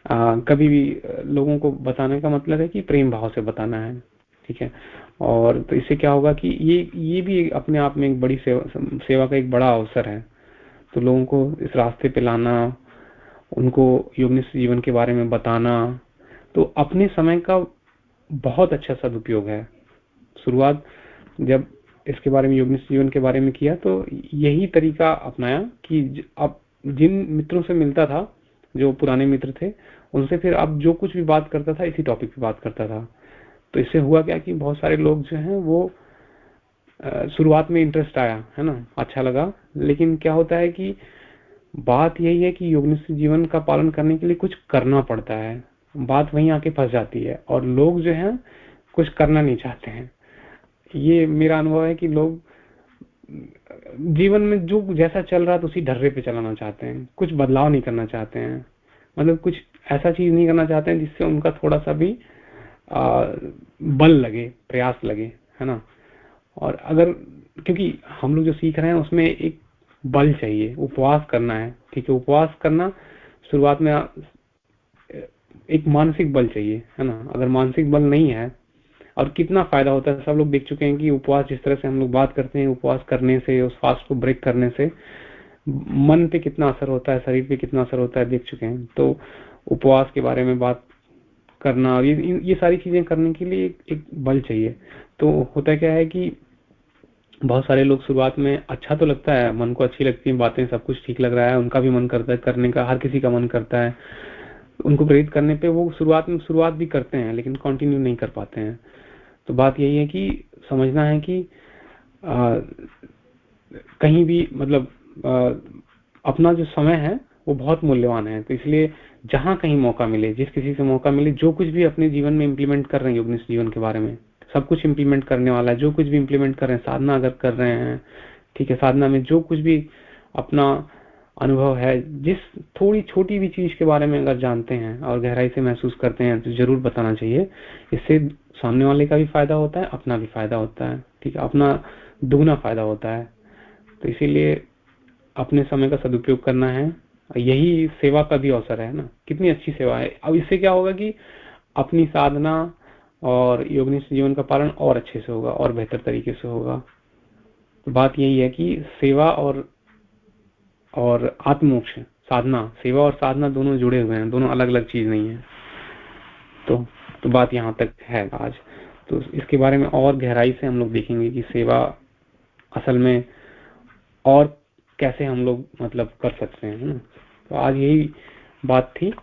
आ, कभी भी लोगों को बताने का मतलब है कि प्रेम भाव से बताना है ठीक है? और तो इससे क्या होगा कि ये ये भी अपने आप में एक बड़ी सेवा सेवा का एक बड़ा अवसर है। तो लोगों को इस रास्ते पे लाना उनको योगनिष्ठ जीवन के बारे में बताना तो अपने समय का बहुत अच्छा सदुपयोग है। शुरुआत जब इसके बारे में योगनिष्ठ जीवन के बारे में किया तो यही तरीका अपनाया कि अब जिन मित्रों से मिलता था, जो पुराने मित्र थे, उनसे फिर अब जो कुछ भी बात करता था, इसी टॉपिक पे बात करता था। तो इससे हुआ क्या कि बहुत सारे लोग जो हैं, वो शुरुआत में इंटरेस्ट आया, है ना अच्छा लगा। लेकिन क्या होता है कि बात यही है कि योगनिष्ठ जीवन का पालन करने के लिए कुछ करना पड़ता है। बात वहीं आके फंस जाती है और लोग जो है, कुछ करना नहीं चाहते हैं। ये मेरा अनुभव है कि लोग जीवन में जो जैसा चल रहा है तो उसी ढर्रे पे चलाना चाहते हैं। कुछ बदलाव नहीं करना चाहते हैं। मतलब कुछ ऐसा चीज़ नहीं करना चाहते हैं जिससे उनका थोड़ा सा भी आ, बल लगे प्रयास लगे है ना? और अगर क्योंकि हम लोग जो सीख रहे हैं उसमें एक बल चाहिए उपवास करना है। ठीक है उपवास करना शुरुआत में एक मानसिक बल चाहिए है ना? अगर मानसिक बल नहीं है और कितना फ़ायदा होता है सब लोग देख चुके हैं कि उपवास जिस तरह से हम लोग बात करते हैं उपवास करने से उस फास्ट को ब्रेक करने से मन पे कितना असर होता है शरीर पे कितना असर होता है देख चुके हैं। तो उपवास के बारे में बात करना और ये ये सारी चीज़ें करने के लिए एक, एक बल चाहिए। तो होता क्या है कि बहुत सारे लोग शुरुआत में अच्छा तो लगता है मन को अच्छी लगती है बातें सब कुछ ठीक लग रहा है उनका भी मन करता है करने का हर किसी का मन करता है। उनको प्रेरित करने पे वो शुरुआत में शुरुआत भी करते हैं लेकिन कंटिन्यू नहीं कर पाते हैं। तो बात यही है कि समझना है कि आ, कहीं भी मतलब आ, अपना जो समय है वो बहुत मूल्यवान है। तो इसलिए जहाँ कहीं मौका मिले जिस किसी से मौका मिले जो कुछ भी अपने जीवन में इंप्लीमेंट कर रहे हैं योग जीवन के बारे में सब कुछ इंप्लीमेंट करने वाला है जो कुछ भी इंप्लीमेंट कर रहे हैं साधना अगर कर रहे हैं ठीक है साधना में जो कुछ भी अपना अनुभव है जिस थोड़ी छोटी भी चीज़ के बारे में अगर जानते हैं और गहराई से महसूस करते हैं तो ज़रूर बताना चाहिए। इससे सामने वाले का भी फ़ायदा होता है, अपना भी फ़ायदा होता है, ठीक है? अपना दुगना फ़ायदा होता है। तो इसीलिए अपने समय का सदुपयोग करना है। यही सेवा का भी अवसर है ना? कितनी अच्छी सेवा है। अब इससे क्या होगा कि अपनी साधना और योगनिष्ठ जीवन का पालन और अच्छे से होगा, और बेहतर तरीके से होगा। तो बात यही है कि सेवा और और आत्मोक्ष, साधना, सेवा और साधना दोनों जुड़े हुए हैं, दोनों अलग अलग चीज़ नहीं है। तो तो बात यहाँ तक है आज। तो इसके बारे में और गहराई से हम लोग देखेंगे कि सेवा असल में और कैसे हम लोग मतलब कर सकते हैं ना? तो आज यही बात थी।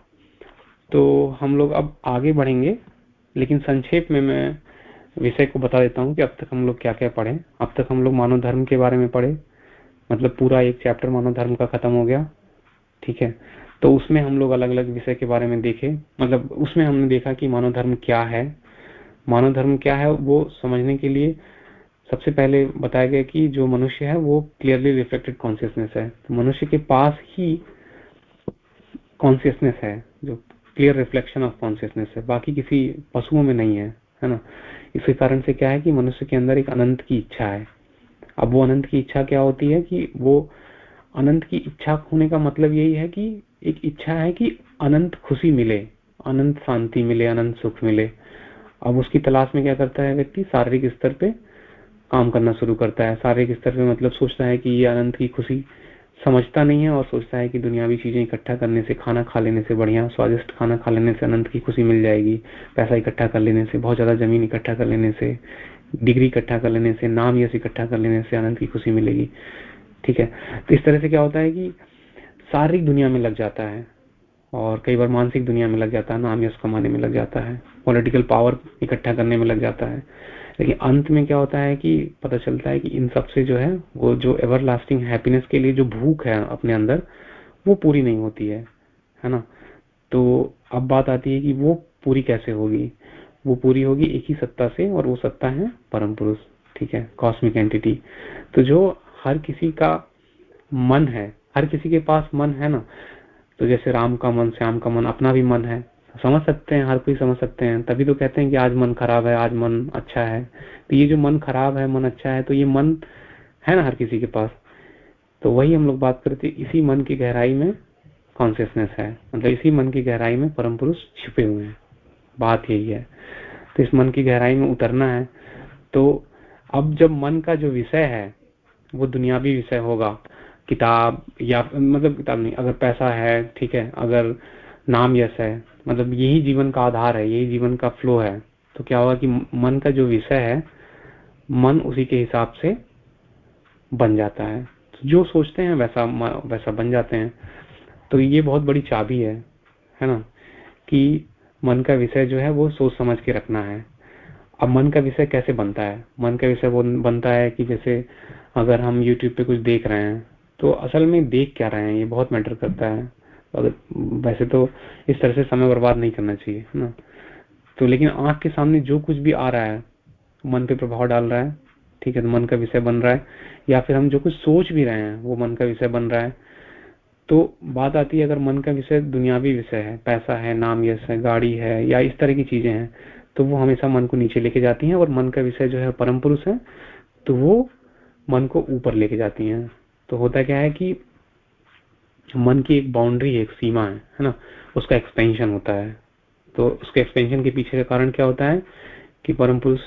तो हम लोग अब आगे बढ़ेंगे, लेकिन संक्षेप में मैं विषय को बता देता हूँ कि अब तक हम लोग क्या क्या पढ़े। अब तक हम लोग मानव धर्म के बारे में पढ़े मतलब पूरा एक चैप्टर मानव धर्म का खत्म हो गया, ठीक है? तो उसमें हम लोग अलग अलग विषय के बारे में देखे। मतलब उसमें हमने देखा कि मानव धर्म क्या है। मानव धर्म क्या है वो समझने के लिए सबसे पहले बताया गया कि जो मनुष्य है वो क्लियरली रिफ्लेक्टेड कॉन्सियसनेस है। तो मनुष्य के पास ही कॉन्सियसनेस है, जो क्लियर रिफ्लेक्शन ऑफ़ कॉन्सियसनेस है। बाकी किसी पशुओं में नहीं है है ना? इसी कारण से क्या है कि मनुष्य के अंदर एक अनंत की इच्छा है। अब वो अनंत की इच्छा क्या होती है कि वो अनंत की इच्छा होने का मतलब यही है कि एक इच्छा है कि अनंत खुशी मिले, अनंत शांति मिले, अनंत सुख मिले। अब उसकी तलाश में क्या करता है व्यक्ति? शारीरिक स्तर पे काम करना शुरू करता है। शारीरिक स्तर पे मतलब सोचता है कि ये अनंत की खुशी समझता नहीं है और सोचता है कि दुनियावी चीज़ें इकट्ठा करने से, खाना खा लेने से बढ़िया, स्वादिष्ट खाना खा लेने से अनंत की खुशी मिल जाएगी। पैसा इकट्ठा कर लेने से, बहुत ज़्यादा ज़मीन इकट्ठा कर लेने से, डिग्री इकट्ठा कर लेने से, नाम यश इकट्ठा कर लेने से अनंत की खुशी मिलेगी। ठीक है? तो इस तरह से क्या होता है कि शारीरिक दुनिया में लग जाता है और कई बार मानसिक दुनिया में लग जाता है, नाम यश कमाने में लग जाता है। पॉलिटिकल पावर इकट्ठा करने में लग जाता है। लेकिन अंत में क्या होता है कि पता चलता है कि इन सबसे जो है, वो जो एवर लास्टिंग हैप्पीनेस के लिए जो भूख है अपने अंदर, वो पूरी नहीं होती है है ना? तो अब बात आती है कि वो पूरी कैसे होगी? वो पूरी होगी एक ही सत्ता से और वो सत्ता है परम पुरुष, ठीक है? कॉस्मिक एंटिटी तो जो हर किसी का मन है हर किसी के पास मन है ना? तो जैसे राम का मन, श्याम का मन, अपना भी मन है। समझ सकते हैं, हर कोई समझ सकते हैं। तभी तो कहते हैं कि आज मन खराब है, आज मन अच्छा है। तो ये जो मन खराब है, मन अच्छा है तो ये मन है ना हर किसी के पास? तो वही हम लोग बात करते इसी मन की गहराई में कॉन्सियसनेस है। मतलब इसी मन की गहराई में परम पुरुष छिपे हुए हैं। बात यही है। तो इस मन की गहराई में उतरना है। तो अब जब मन का जो विषय है, वो दुनियावी विषय होगा। किताब या मतलब किताब नहीं, अगर पैसा है, ठीक है, अगर नाम यश है मतलब यही जीवन का आधार है, यही जीवन का फ्लो है तो क्या होगा कि मन का जो विषय है, मन उसी के हिसाब से बन जाता है। तो जो सोचते हैं वैसा वैसा बन जाते हैं। तो ये बहुत बड़ी चाबी है है ना, कि मन का विषय जो है वो सोच समझ के रखना है। अब मन का विषय कैसे बनता है? मन का विषय वो बनता है कि जैसे अगर हम YouTube पे कुछ देख रहे हैं तो असल में देख क्या रहे हैं, ये बहुत मैटर करता है। अगर, वैसे तो इस तरह से समय बर्बाद नहीं करना चाहिए, है ना? तो लेकिन आँख के सामने जो कुछ भी आ रहा है, मन पे प्रभाव डाल रहा है, ठीक है तो मन का विषय बन रहा है, या फिर हम जो कुछ सोच भी रहे हैं, वो मन का विषय बन रहा है तो बात आती है अगर मन का विषय दुनियावी विषय है, पैसा है, नाम यश है, गाड़ी है, या इस तरह की चीज़ें हैं तो वो हमेशा मन को नीचे लेके जाती हैं और मन का विषय जो है परम पुरुष है तो वो मन को ऊपर लेके जाती हैं। तो होता क्या है कि मन की एक बाउंड्री है एक सीमा है है ना? उसका एक्सपेंशन होता है। तो उसके एक्सपेंशन के पीछे का कारण क्या होता है कि परम पुरुष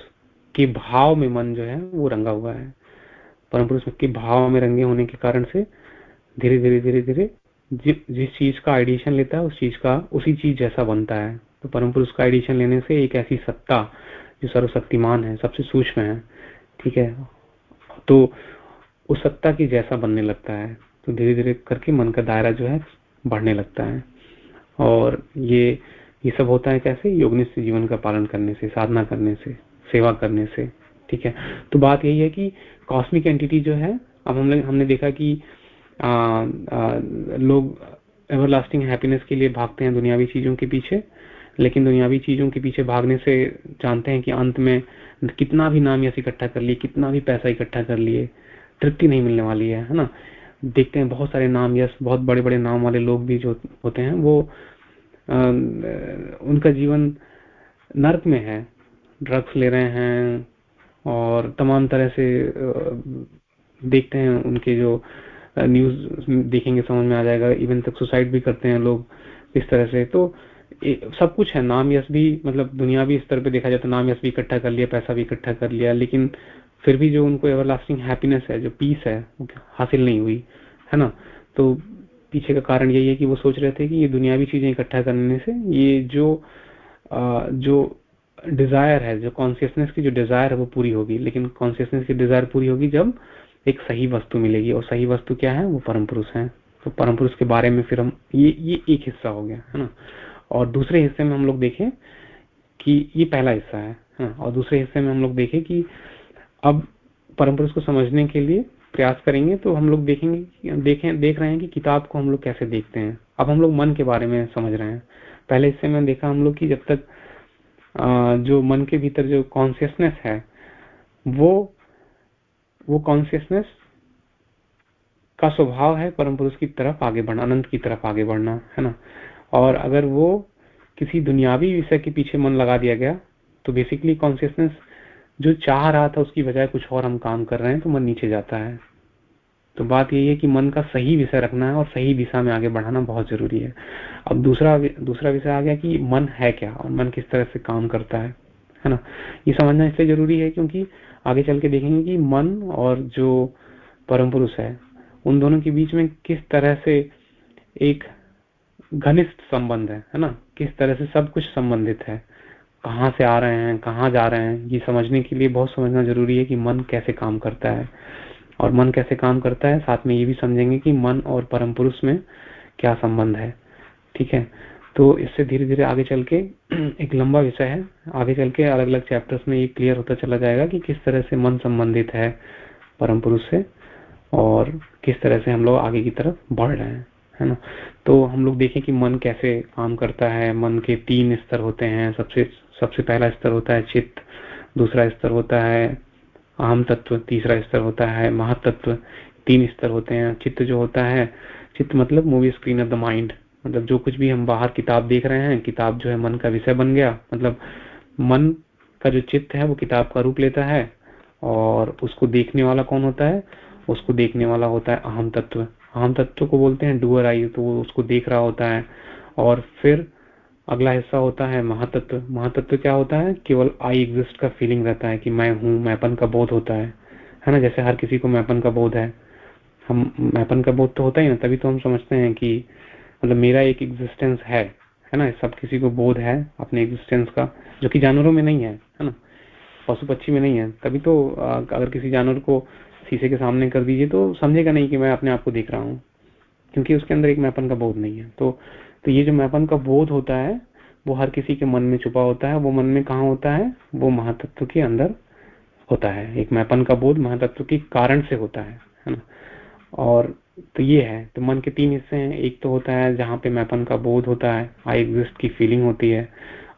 के भाव में मन जो है, वो रंगा हुआ है। परम पुरुष के भाव में रंगे होने के कारण से धीरे धीरे धीरे धीरे जिस चीज़ का आइडिएशन लेता है, उस चीज़ का, उसी चीज़ जैसा बनता है। तो परम पुरुष का आइडिएशन लेने से एक ऐसी सत्ता, जो सर्वशक्तिमान है, सबसे सूक्ष्म है, ठीक है? तो उस सत्ता की जैसा बनने लगता है तो धीरे धीरे करके मन का दायरा जो है बढ़ने लगता है। और ये ये सब होता है कैसे? योगनिष्ठ जीवन का पालन करने से साधना करने से सेवा करने से ठीक है? तो बात यही है कि कॉस्मिक एंटिटी जो है अब हमने हमने देखा कि आ, आ, लोग एवरलास्टिंग हैप्पीनेस के लिए भागते हैं दुनियावी चीज़ों के पीछे लेकिन दुनियावी चीज़ों के पीछे भागने से जानते हैं कि अंत में कितना भी नाम यश इकट्ठा कर लिए कितना भी पैसा इकट्ठा कर लिए तृप्ति नहीं मिलने वाली है है ना? देखते हैं बहुत सारे नाम यश बहुत बड़े बड़े नाम वाले लोग भी जो होते हैं वो आ, उनका जीवन नर्क में है। ड्रग्स ले रहे हैं और तमाम तरह से देखते हैं उनके जो न्यूज़ देखेंगे समझ में आ जाएगा। इवन तक सुसाइड भी करते हैं लोग इस तरह से। तो सब कुछ है। नाम यश भी मतलब दुनिया भी स्तर पे देखा जाए तो नाम यश भी इकट्ठा कर लिया पैसा भी इकट्ठा कर लिया लेकिन फिर भी जो उनको एवरलास्टिंग हैप्पीनेस है जो पीस है हासिल नहीं हुई है ना? तो पीछे का कारण यही है कि वो सोच रहे थे कि ये दुनियावी चीज़ें इकट्ठा करने से ये जो आ, जो डिज़ायर है जो कॉन्सियसनेस की जो डिज़ायर है वो पूरी होगी। लेकिन कॉन्सियसनेस की डिज़ायर पूरी होगी जब एक सही वस्तु मिलेगी। और सही वस्तु क्या है? वो परम पुरुष है। तो परम पुरुष के बारे में फिर हम ये ये एक हिस्सा हो गया है ना? और दूसरे हिस्से में हम लोग देखें कि ये पहला हिस्सा है हाँ, और दूसरे हिस्से में हम लोग देखें कि अब परम पुरुष को समझने के लिए प्रयास करेंगे तो हम लोग देखेंगे देखें, देख रहे हैं कि किताब को हम लोग कैसे देखते हैं। अब हम लोग मन के बारे में समझ रहे हैं। पहले इससे में देखा हम लोग की जब तक जो मन के भीतर जो कॉन्सियसनेस है, वो वो कॉन्सियसनेस का स्वभाव है परम पुरुष की तरफ़ आगे बढ़ना, अनंत की तरफ़ आगे बढ़ना, है ना? और अगर वो किसी दुनियावी विषय के पीछे मन लगा दिया गया तो बेसिकली कॉन्सियसनेस जो चाह रहा था उसकी बजाय कुछ और हम काम कर रहे हैं तो मन नीचे जाता है। तो बात यही है कि मन का सही विषय रखना है और सही दिशा में आगे बढ़ाना बहुत ज़रूरी है। अब दूसरा दूसरा विषय आ गया कि मन है क्या और मन किस तरह से काम करता है है ना? ये समझना इसलिए ज़रूरी है क्योंकि आगे चल के देखेंगे कि मन और जो परम पुरुष है, उन दोनों के बीच में किस तरह से एक घनिष्ठ संबंध है है ना? किस तरह से सब कुछ संबंधित है। कहाँ से आ रहे हैं, कहाँ जा रहे हैं, ये समझने के लिए बहुत समझना ज़रूरी है कि मन कैसे काम करता है। और मन कैसे काम करता है, साथ में ये भी समझेंगे कि मन और परम पुरुष में क्या संबंध है। ठीक है? तो इससे धीरे धीरे आगे चल के एक लंबा विषय है। आगे चल के अलग अलग चैप्टर्स में ये क्लियर होता चला जाएगा कि किस तरह से मन संबंधित है परम पुरुष से और किस तरह से हम लोग आगे की तरफ़ बढ़ रहे हैं, है ना? तो हम लोग देखें कि मन कैसे काम करता है, मन के तीन स्तर होते हैं, सबसे सबसे पहला स्तर होता है चित्त, दूसरा स्तर होता है आम तत्व, तीसरा स्तर होता है महातत्व, तीन स्तर होते हैं। चित्त जो होता है, चित्त मतलब movie screen of the mind मतलब जो कुछ भी हम बाहर किताब देख रहे हैं, किताब जो है मन का विषय बन गया मतलब मन का जो चित्त है वो किताब का रूप लेता है और उसको देखने वाला कौन होता है? उसको देखने वाला होता है अहम तत्व। अहम तत्व को बोलते हैं डुअर आई तो वो उसको देख रहा होता है और फिर अगला हिस्सा होता है महातत्व। महातत्व क्या होता है? केवल आई एग्जिस्ट का फीलिंग रहता है कि मैं हूँ, मैपन का बोध होता है। है ना? जैसे हर किसी को मैपन का बोध है। हम, मैपन का बोध तो होता ही ना, तभी तो हम समझते हैं कि मतलब मेरा एक एग्जिस्टेंस है। है ना? सब किसी को बोध है अपने एग्जिस्टेंस का, जो कि जानवरों में नहीं है है ना? पशु पक्षी में नहीं है। तभी तो अगर किसी जानवर को शीशे के सामने कर दीजिए तो समझेगा नहीं कि मैं अपने आप को देख रहा हूँ, क्योंकि उसके अंदर एक मैपन का बोध नहीं है। तो तो ये जो मैपन का बोध होता है, वो हर किसी के मन में छुपा होता है, वो मन में कहा होता है? वो महातत्व के अंदर होता है। एक मैपन का बोध महातत्व के कारण से होता है है ना? और तो ये है तो मन के तीन हिस्से हैं। एक तो होता है जहाँ पे मैपन का बोध होता है, आई एग्जिस्ट की फीलिंग होती है,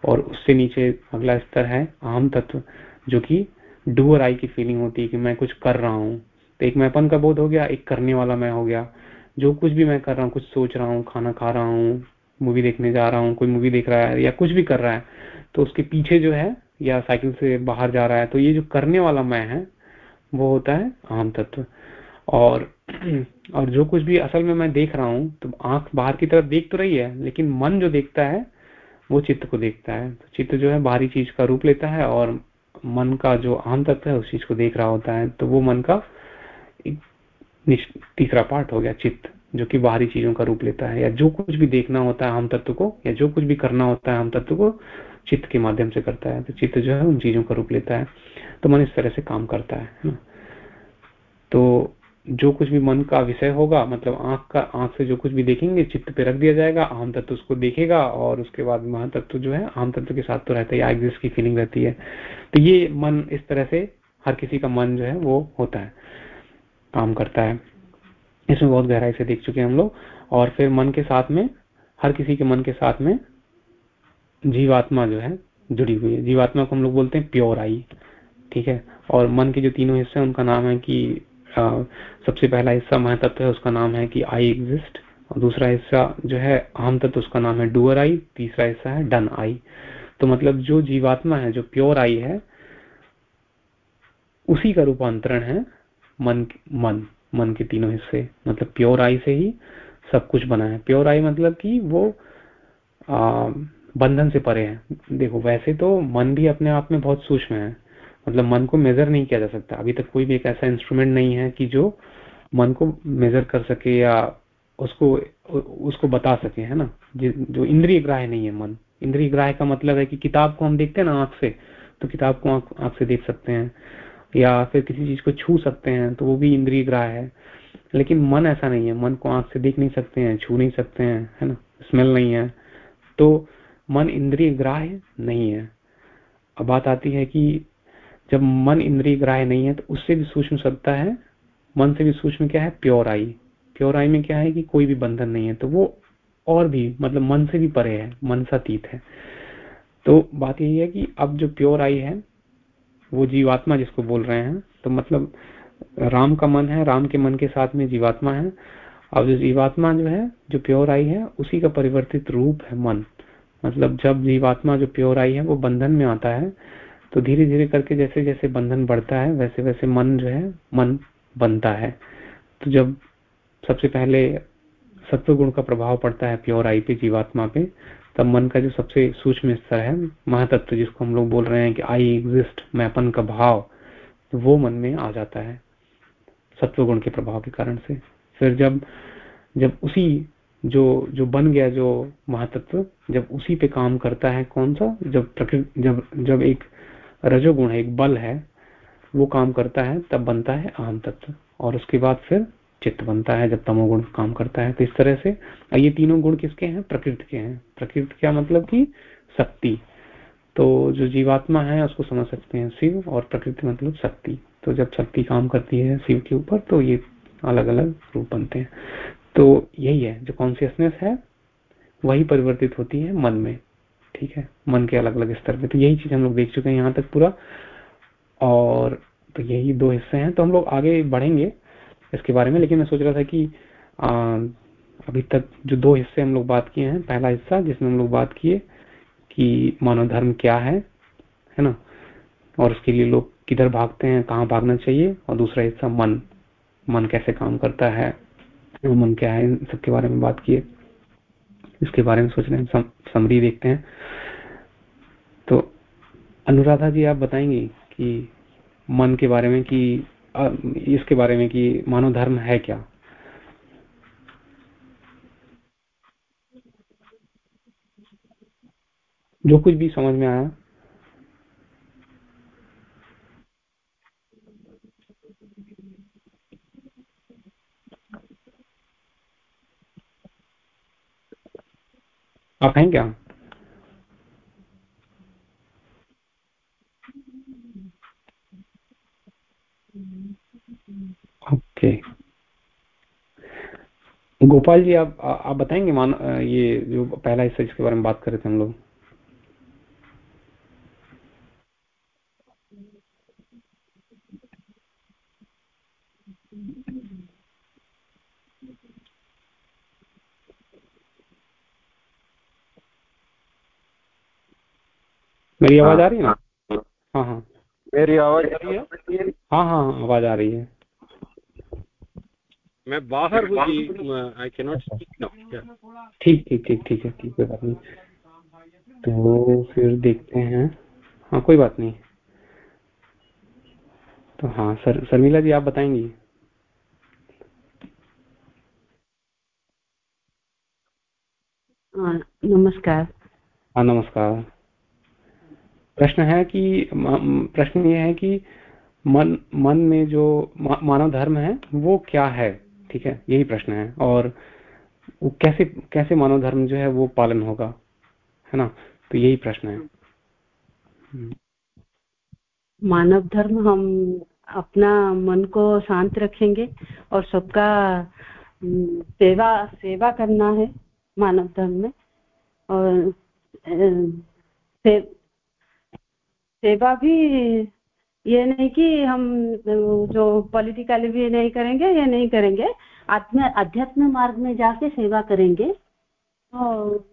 और उससे नीचे अगला स्तर है आम तत्व, जो कि डूअर आई की फीलिंग होती है कि मैं कुछ कर रहा हूँ। तो एक मैपन का बोध हो गया, एक करने वाला मैं हो गया। जो कुछ भी मैं कर रहा हूँ, कुछ सोच रहा हूँ, खाना खा रहा हूँ मूवी देखने जा रहा हूँ, कोई मूवी देख रहा है या कुछ भी कर रहा है तो उसके पीछे जो है या साइकिल से बाहर जा रहा है तो ये जो करने वाला मैं है, वो होता है आम तत्व। और और जो कुछ भी असल में मैं देख रहा हूँ तो आँख बाहर की तरफ़ देख तो रही है, लेकिन मन जो देखता है, वो चित्त को देखता है। तो चित्त जो है बाहरी चीज़ का रूप लेता है और मन का जो आम तत्व है, उस चीज़ को देख रहा होता है तो वो मन का तीसरा पार्ट हो गया चित्त। जो कि बाहरी चीज़ों का रूप लेता है, या जो कुछ भी देखना होता है आम तत्व को, या जो कुछ भी करना होता है आम तत्व को चित्त के माध्यम से करता है तो चित्त जो है उन चीज़ों का रूप लेता है तो मन इस तरह से काम करता है ना? तो जो कुछ भी मन का विषय होगा मतलब आँख का, आँख से जो कुछ भी देखेंगे, चित्त पे रख दिया जाएगा आम तत्व उसको देखेगा, और उसके बाद महातत्व जो है आम तत्व के साथ तो रहता है, या एग्जिस्ट की फीलिंग रहती है। तो ये मन इस तरह से हर किसी का मन जो है, वो होता है, काम करता है। इसमें बहुत गहराई से देख चुके हैं हम लोग। और फिर मन के साथ में हर किसी के मन के साथ में जीवात्मा जो है जुड़ी हुई है। जीवात्मा को हम लोग बोलते हैं प्योर आई। ठीक है? और मन के जो तीनों हिस्से हैं उनका नाम है कि आ, सबसे पहला हिस्सा महातत्व है उसका नाम है कि आई एग्जिस्ट। और दूसरा हिस्सा जो है अहम तत्व उसका नाम है डुअर आई। तीसरा हिस्सा है डन आई। तो मतलब जो जीवात्मा है जो प्योर आई है उसी का रूपांतरण है मन मन। मन के तीनों हिस्से मतलब प्योर आई से ही सब कुछ बना है। प्योर आई मतलब कि वो आ, बंधन से परे है। देखो वैसे तो मन भी अपने आप में बहुत सूक्ष्म है। मतलब मन को मेजर नहीं किया जा सकता। अभी तक कोई भी एक ऐसा इंस्ट्रूमेंट नहीं है कि जो मन को मेजर कर सके या उसको उसको बता सके है ना? जो इंद्रिय ग्राह नहीं है मन। इंद्रिय ग्राह का मतलब है कि किताब को हम देखते हैं ना आँख से तो किताब को आँख से देख सकते हैं। या फिर किसी चीज़ को छू सकते हैं तो वो भी इंद्रिय ग्राह है। लेकिन मन ऐसा नहीं है, मन को आँख से देख नहीं सकते हैं, छू नहीं सकते हैं, है ना? स्मेल नहीं है। तो मन इंद्रिय ग्राह्य नहीं है। अब बात आती है कि जब मन इंद्रिय ग्राह्य नहीं है तो उससे भी सूक्ष्म सत्ता है, मन से भी सूक्ष्म क्या है? प्योर आई। प्योर आई में क्या है कि कोई भी बंधन नहीं है तो वो और भी मतलब मन से भी परे है, मन सतीत है। तो बात यही है कि अब जो प्योर आई है वो जीवात्मा जिसको बोल रहे हैं। तो मतलब राम का मन है, राम के मन के साथ में जीवात्मा है। अब जो जीवात्मा जो है, जो प्योर आई है, उसी का परिवर्तित रूप है मन। मतलब जब जीवात्मा जो प्योर आई है, वो बंधन में आता है तो धीरे धीरे करके जैसे जैसे बंधन बढ़ता है वैसे वैसे मन जो है, मन बनता है। तो जब सबसे पहले सत्व गुण का प्रभाव पड़ता है प्योर आई पे, जीवात्मा पे तब मन का जो सबसे सूक्ष्म स्तर है, महातत्व जिसको हम लोग बोल रहे हैं कि आई एग्जिस्ट मैपन का भाव, वो मन में आ जाता है सत्व गुण के प्रभाव के कारण से। फिर जब जब उसी जो जो बन गया जो महातत्व, जब उसी पे काम करता है कौन सा? जब प्रकृति जब जब एक रजोगुण है एक बल है, वो काम करता है, तब बनता है आम तत्व और उसके बाद फिर चित्त बनता है, जब तमोगुण काम करता है तो इस तरह से। ये तीनों गुण किसके हैं? प्रकृति के हैं। प्रकृति क्या मतलब कि शक्ति। तो जो जीवात्मा है, उसको समझ सकते हैं शिव, और प्रकृति मतलब शक्ति। तो जब शक्ति काम करती है शिव के ऊपर तो ये अलग अलग रूप बनते हैं। तो यही है, जो कॉन्सियसनेस है, वही परिवर्तित होती है मन में। ठीक है? मन के अलग अलग स्तर पे। तो यही चीज़ हम लोग देख चुके हैं यहाँ तक पूरा। और तो यही दो हिस्से हैं। तो हम लोग आगे बढ़ेंगे। इसके बारे में लेकिन मैं सोच रहा था कि आ, अभी तक जो दो हिस्से हम लोग बात किए हैं पहला हिस्सा जिसमें हम लोग बात किए कि मानव धर्म क्या है है ना और उसके लिए लोग किधर भागते हैं कहाँ भागना चाहिए और दूसरा हिस्सा मन मन कैसे काम करता है वो मन क्या है इन सबके बारे में बात किए। इसके बारे में सोच रहे हैं समरी देखते हैं। तो अनुराधा जी आप बताएँगे कि मन के बारे में कि इसके बारे में कि मानव धर्म है क्या? जो कुछ भी समझ में आया। आप हैं क्या? ओके। गोपाल जी आप आप बताएँगे मान ये जो पहला हिस्सा जिसके बारे में बात कर रहे थे हम लोग? मेरी आवाज़ आ रही है ना? हाँ। हाँ मेरी आवाज़ आ रही है हाँ हाँ आवाज़ आ रही है। मैं बाहर हूँ I can not speak now ठीक ठीक ठीक ठीक है ठीक कोई बात नहीं। तो फिर देखते हैं। हाँ कोई बात नहीं। तो हाँ सर शर्मिला जी आप बताएँगी? हाँ, नमस्कार। हाँ नमस्कार। प्रश्न है कि प्रश्न ये है कि मन मन में जो मानव धर्म है वो क्या है? ठीक है? यही प्रश्न है। और वो कैसे कैसे मानव धर्म जो है वो पालन होगा? है ना? तो यही प्रश्न है। हम्म। मानव धर्म हम अपना मन को शांत रखेंगे और सबका सेवा सेवा करना है मानव धर्म में। और से, सेवा भी ये नहीं कि हम जो पॉलिटिकली भी नहीं करेंगे ये नहीं करेंगे। आत्म अध्यात्म मार्ग में जाके सेवा करेंगे। तो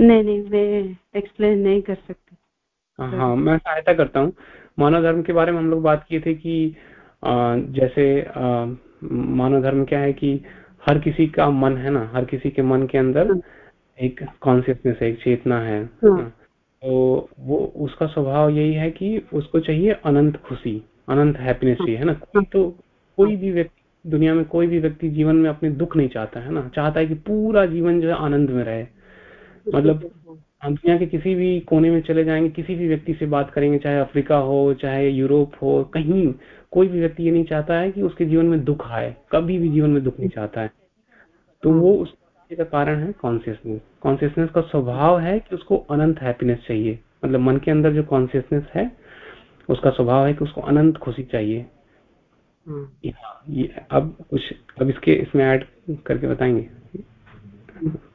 नहीं नहीं मैं एक्सप्लेन नहीं कर सकती। हाँ मैं सहायता करता हूँ। मानव धर्म के बारे में हम लोग बात किए थे कि जैसे मानव धर्म क्या है कि हर किसी का मन है ना हर किसी के मन के अंदर हाँ। एक कॉन्सियसनेस है एक चेतना है। हाँ। तो वो, उसका स्वभाव यही है कि उसको चाहिए अनंत खुशी, अनंत हैप्पीनेस चाहिए, है ना? कोई तो कोई भी व्यक्ति दुनिया में कोई भी व्यक्ति जीवन में अपने दुख नहीं चाहता, है ना? चाहता है कि पूरा जीवन जो है आनंद में रहे। मतलब हम दुनिया के किसी भी कोने में चले जाएँगे, किसी भी व्यक्ति से बात करेंगे, चाहे अफ्रीका हो, चाहे यूरोप हो, कहीं, कोई भी व्यक्ति ये नहीं चाहता है कि उसके जीवन में दुख आए, कभी भी जीवन में दुख नहीं चाहता है। तो वो उस का कारण है कॉन्सियसनेस कॉन्सियसनेस का स्वभाव है कि उसको अनंत हैप्पीनेस चाहिए। मतलब मन के अंदर जो कॉन्सियसनेस है उसका स्वभाव है कि उसको अनंत खुशी चाहिए। हम्म। ये अब कुछ अब इसके इसमें ऐड करके बताएँगे।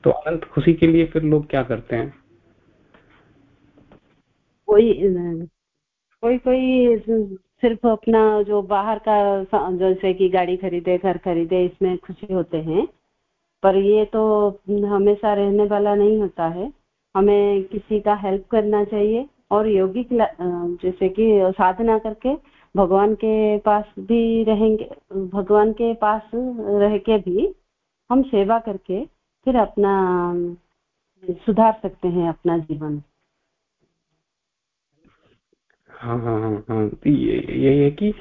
तो अनंत खुशी के लिए फिर लोग क्या करते हैं? कोई कोई कोई सिर्फ़ अपना जो बाहर का जैसे कि गाड़ी खरीदे घर खरीदे इसमें खुशी होते हैं। पर ये तो हमेशा रहने वाला नहीं होता है। हमें किसी का हेल्प करना चाहिए और योगिक जैसे कि साधना करके भगवान के पास भी रहेंगे, भगवान के पास रह के भी हम सेवा करके फिर अपना सुधार सकते हैं अपना जीवन। हाँ हाँ हाँ हाँ तो यही है कि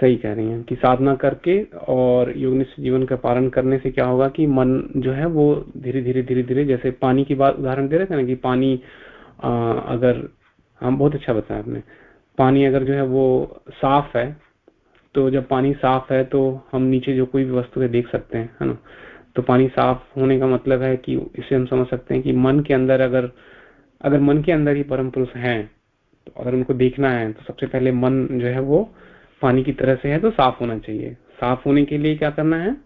सही कह रही हैं कि साधना करके और योगनिष्ठ जीवन का पालन करने से क्या होगा कि मन जो है वो धीरे धीरे धीरे धीरे जैसे पानी की बात उदाहरण दे रहे थे ना कि पानी आ, अगर हम बहुत अच्छा बताया आपने। पानी अगर जो है वो साफ़ है तो जब पानी साफ़ है तो हम नीचे जो कोई भी वस्तु है देख सकते हैं है ना? तो पानी साफ़ होने का मतलब है कि इसे हम समझ सकते हैं कि मन के अंदर अगर अगर मन के अंदर ही परम पुरुष हैं तो अगर उनको देखना है तो सबसे पहले मन जो है वो पानी की तरह से है तो साफ़ होना चाहिए। साफ़ होने के लिए क्या करना है?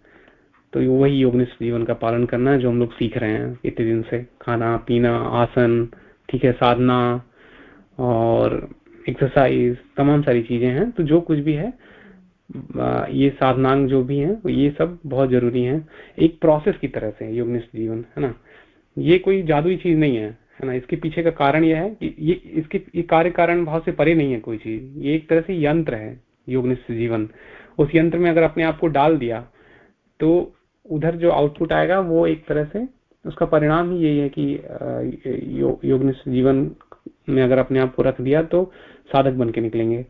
तो वही योगनिष्ठ जीवन का पालन करना है, जो हम लोग सीख रहे हैं इतने दिन से। खाना, पीना, आसन, ठीक है, साधना और एक्सरसाइज तमाम सारी चीज़ें हैं। तो जो कुछ भी है ये साधनांग जो भी है, ये सब बहुत ज़रूरी है। एक प्रोसेस की तरह से योगनिष्ठ जीवन है ना? ये कोई जादुई चीज़ नहीं है है ना? इसके पीछे का कारण यह है कि ये, इसके, ये कार्य कारण भाव से परे नहीं है कोई चीज़। ये एक तरह से यंत्र है। योगनिष्ठ जीवन। उस यंत्र में अगर अपने आप को डाल दिया तो उधर जो आउटपुट आएगा वो एक तरह से उसका परिणाम ही यही है कि यो, योगनिष्ठ जीवन में अगर अपने आप को रख दिया तो साधक बन के निकलेंगे।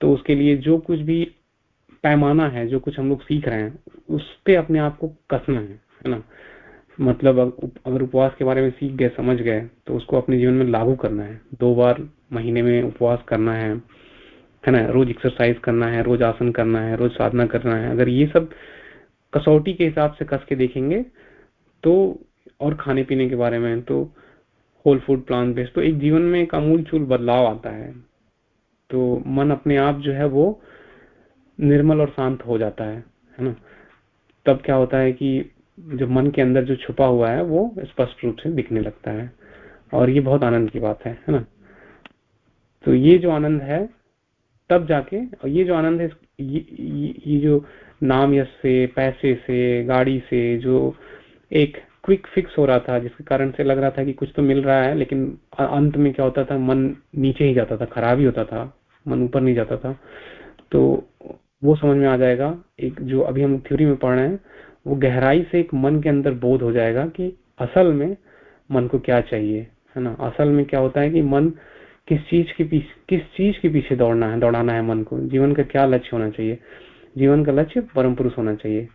तो उसके लिए जो कुछ भी पैमाना है जो कुछ हम लोग सीख रहे हैं उस पर अपने आप को कसना है है ना? मतलब अगर उपवास के बारे में सीख गए समझ गए तो उसको अपने जीवन में लागू करना है। दो बार महीने में उपवास करना है है ना? रोज एक्सरसाइज करना है, रोज आसन करना है, रोज साधना करना है। अगर ये सब कसौटी के हिसाब से कस के देखेंगे तो और खाने पीने के बारे में तो होल फ़ूड प्लांट बेस्ड तो एक जीवन में एक अमूल चूल बदलाव आता है। तो मन अपने आप जो है वो निर्मल और शांत हो जाता है है ना? तब क्या होता है कि जो मन के अंदर जो छुपा हुआ है, वो स्पष्ट रूप से दिखने लगता है। और ये बहुत आनंद की बात है है ना? तो ये जो आनंद है तब जाके और ये जो आनंद है ये, ये जो नाम यश से पैसे से गाड़ी से जो एक क्विक फिक्स हो रहा था जिसके कारण से लग रहा था कि कुछ तो मिल रहा है लेकिन अंत में क्या होता था मन नीचे ही जाता था खराब ही होता था मन ऊपर नहीं जाता था। तो वो समझ में आ जाएगा एक जो अभी हम थ्योरी में पढ़ रहे हैं वो गहराई से एक मन के अंदर बोध हो जाएगा कि असल में मन को क्या चाहिए है ना? असल में क्या होता है कि मन किस चीज़ के पीछे, किस चीज़ के पीछे दौड़ना है, दौड़ाना है मन को? जीवन का क्या लक्ष्य होना चाहिए? जीवन का लक्ष्य परम पुरुष होना चाहिए।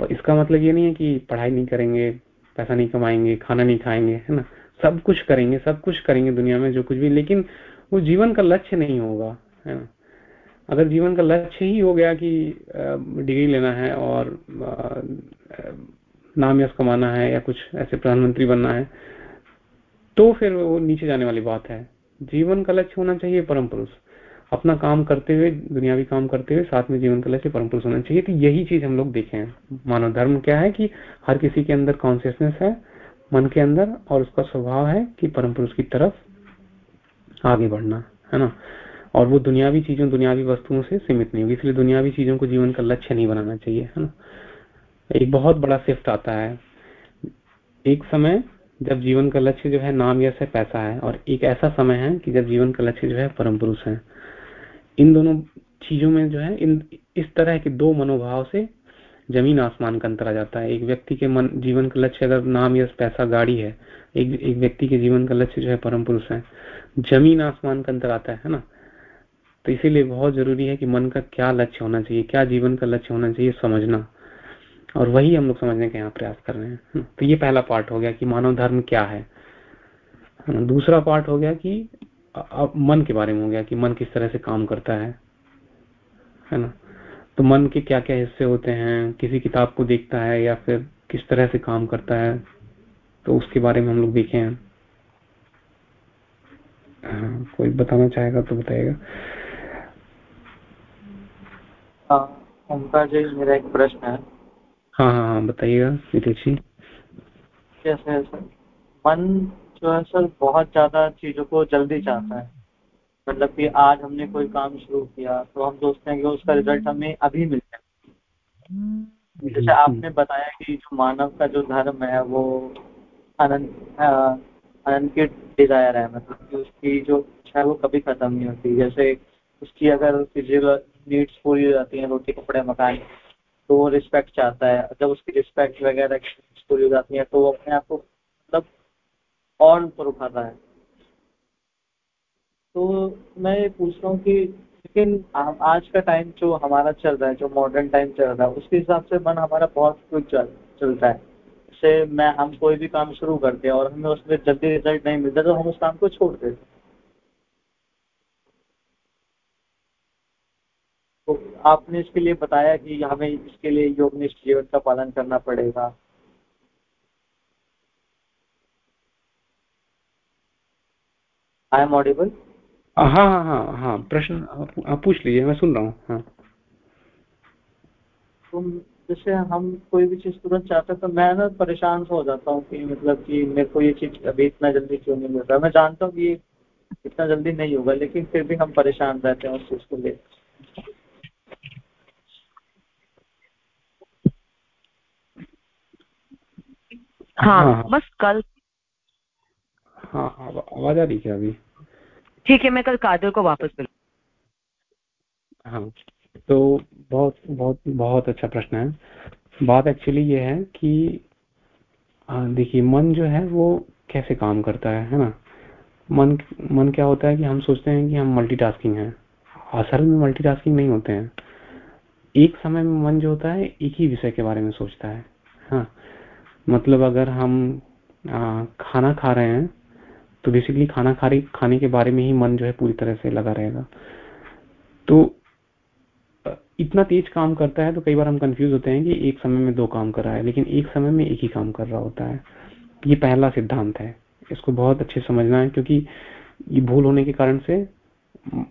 पर इसका मतलब ये नहीं है कि पढ़ाई नहीं करेंगे, पैसा नहीं कमाएँगे, खाना नहीं खाएँगे, है ना? सब कुछ करेंगे, सब कुछ करेंगे दुनिया में, जो कुछ भी, लेकिन वो जीवन का लक्ष्य नहीं होगा, है ना? अगर जीवन का लक्ष्य ही हो गया कि डिग्री लेना है और नाम यश कमाना है या कुछ ऐसे प्रधानमंत्री बनना है तो फिर वो नीचे जाने वाली बात है। जीवन का लक्ष्य होना चाहिए परम पुरुष। अपना काम करते हुए, दुनियावी काम करते हुए साथ में जीवन का लक्ष्य परम पुरुष होना चाहिए। तो यही चीज़ हम लोग देखे। हैं मानव धर्म क्या है कि हर किसी के अंदर कॉन्सियसनेस है, मन के अंदर, और उसका स्वभाव है कि परम पुरुष की तरफ़ आगे बढ़ना, है ना? और वो दुनियावी चीज़ों, दुनियावी वस्तुओं से सीमित नहीं होगी, इसलिए दुनियावी चीज़ों को जीवन का लक्ष्य नहीं बनाना चाहिए, है ना? एक बहुत बड़ा शिफ्ट आता है। एक समय जब जीवन का लक्ष्य जो है नाम यश है पैसा है, और एक ऐसा समय है कि जब जीवन का लक्ष्य जो है परम पुरुष है। इन दोनों चीज़ों में जो है, इन, इस तरह के दो मनोभाव से ज़मीन आसमान का अंतर आ जाता है। एक व्यक्ति के मन, जीवन का लक्ष्य अगर नाम यश पैसा गाड़ी है, एक एक व्यक्ति के जीवन का लक्ष्य जो है परम पुरुष है। ज़मीन आसमान का अंतर आता है ना? तो इसीलिए बहुत ज़रूरी है कि मन का क्या लक्ष्य होना चाहिए, क्या जीवन का लक्ष्य होना चाहिए समझना। और वही हम लोग समझने का यहाँ प्रयास कर रहे हैं। तो ये पहला पार्ट हो गया कि मानव धर्म क्या है। दूसरा पार्ट हो गया कि अब मन के बारे में हो गया कि मन किस तरह से काम करता है। है ना? तो मन के क्या क्या हिस्से होते हैं किसी किताब को देखता है या फिर किस तरह से काम करता है तो उसके बारे में हम लोग देखे हैं। हाँ, कोई बताना चाहेगा तो बताएगा हाँ जी मेरा एक प्रश्न है हाँ हाँ हाँ बताइएगा मन जो है सर बहुत ज़्यादा चीज़ों को जल्दी चाहता है। मतलब कि आज हमने कोई काम शुरू किया तो हम सोचते हैं कि उसका रिज़ल्ट हमें अभी मिल जाए। जैसे आपने बताया कि जो मानव का जो धर्म है वो अनंत अनंत की डिज़ायर है। मतलब कि उसकी जो इच्छा है वो कभी खत्म नहीं होती। जैसे उसकी अगर फ़िज़िकल नीड्स पूरी हो जाती है रोटी कपड़े मकान तो वो रिस्पेक्ट चाहता है। जब उसकी रिस्पेक्ट वगैरह पूरी हो जाती है तो वो अपने आप को मतलब और ऊपर उठाता है। तो मैं ये पूछ रहा हूँ कि लेकिन आज का टाइम जो हमारा चल रहा है जो मॉडर्न टाइम चल रहा है उसके हिसाब से मन हमारा बहुत कुछ चल, चलता है। जैसे मैं हम कोई भी काम शुरू करते हैं और हमें उसमें जल्दी रिज़ल्ट नहीं मिलता तो हम उस काम को छोड़ देते हैं तो आपने इसके लिए बताया कि हमें इसके लिए योगनिष्ठ जीवन का पालन करना पड़ेगा। आई एम ऑडिबल हाँ हाँ हाँ हाँ प्रश्न आप पूछ लीजिए मैं सुन रहा हूँ हाँ। तो जैसे हम कोई भी चीज़ तुरंत चाहते हैं तो मैं ना परेशान हो जाता हूँ कि मतलब कि मेरे को ये चीज़ अभी इतना जल्दी क्यों नहीं मिल रहा? मैं जानता हूँ कि ये इतना जल्दी नहीं होगा लेकिन फिर भी हम परेशान रहते हैं उस चीज़ को लेकर। हाँ, हाँ, हाँ। बस कल। हाँ आवाज़ आ रही क्या अभी? ठीक है मैं कल कादर को वापस मिलूँ हाँ तो बहुत बहुत बहुत अच्छा प्रश्न है। बात एक्चुअली ये है कि देखिए मन जो है वो कैसे काम करता है है ना? मन मन क्या होता है कि हम सोचते हैं कि हम मल्टीटास्किंग है। असल में मल्टीटास्किंग नहीं होते हैं। एक समय में मन जो होता है एक ही विषय के बारे में सोचता है। हाँ मतलब अगर हम आ, खाना खा रहे हैं तो बेसिकली खाना खा रही खाने के बारे में ही मन जो है पूरी तरह से लगा रहेगा। तो इतना तेज काम करता है तो कई बार हम कंफ्यूज होते हैं कि एक समय में दो काम कर रहा है लेकिन एक समय में एक ही काम कर रहा होता है। ये पहला सिद्धांत है। इसको बहुत अच्छे समझना है क्योंकि ये भूल होने के कारण से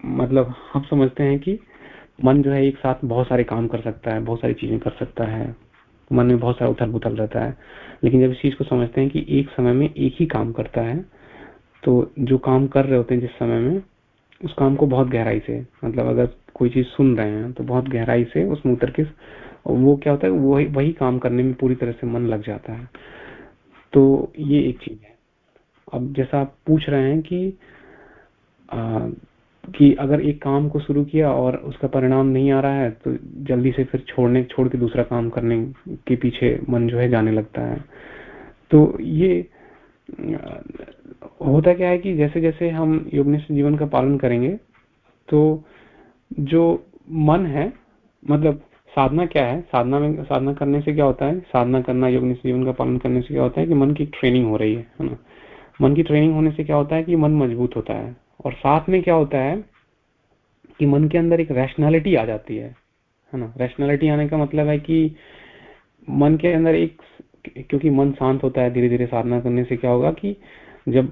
मतलब हम समझते हैं कि मन जो है एक साथ बहुत सारे काम कर सकता है बहुत सारी चीज़ें कर सकता है। मन में बहुत सारा उथल पुथल रहता है। लेकिन जब इस चीज़ को समझते हैं कि एक समय में एक ही काम करता है तो जो काम कर रहे होते हैं जिस समय में उस काम को बहुत गहराई से मतलब अगर कोई चीज़ सुन रहे हैं तो बहुत गहराई से उसमें उतर के वो क्या होता है वही वही काम करने में पूरी तरह से मन लग जाता है। तो ये एक चीज़ है। अब जैसा आप पूछ रहे हैं कि आ, कि अगर एक काम को शुरू किया और उसका परिणाम नहीं आ रहा है तो जल्दी से फिर छोड़ने, छोड़ के दूसरा काम करने के पीछे मन जो है जाने लगता है। तो ये होता क्या है कि जैसे जैसे हम योगनिष्ठ जीवन का पालन करेंगे तो जो मन है मतलब साधना क्या है? साधना में, साधना करने से क्या होता है? साधना करना, योगनिष्ठ जीवन का पालन करने से क्या होता है कि मन की ट्रेनिंग हो रही है है ना? मन की ट्रेनिंग होने से क्या होता है कि मन मज़बूत होता है। और साथ में क्या होता है कि मन के अंदर एक रैशनैलिटी आ जाती है है ना? रैशनैलिटी आने का मतलब है कि मन के अंदर एक क्योंकि मन शांत होता है धीरे धीरे साधना करने से क्या होगा कि जब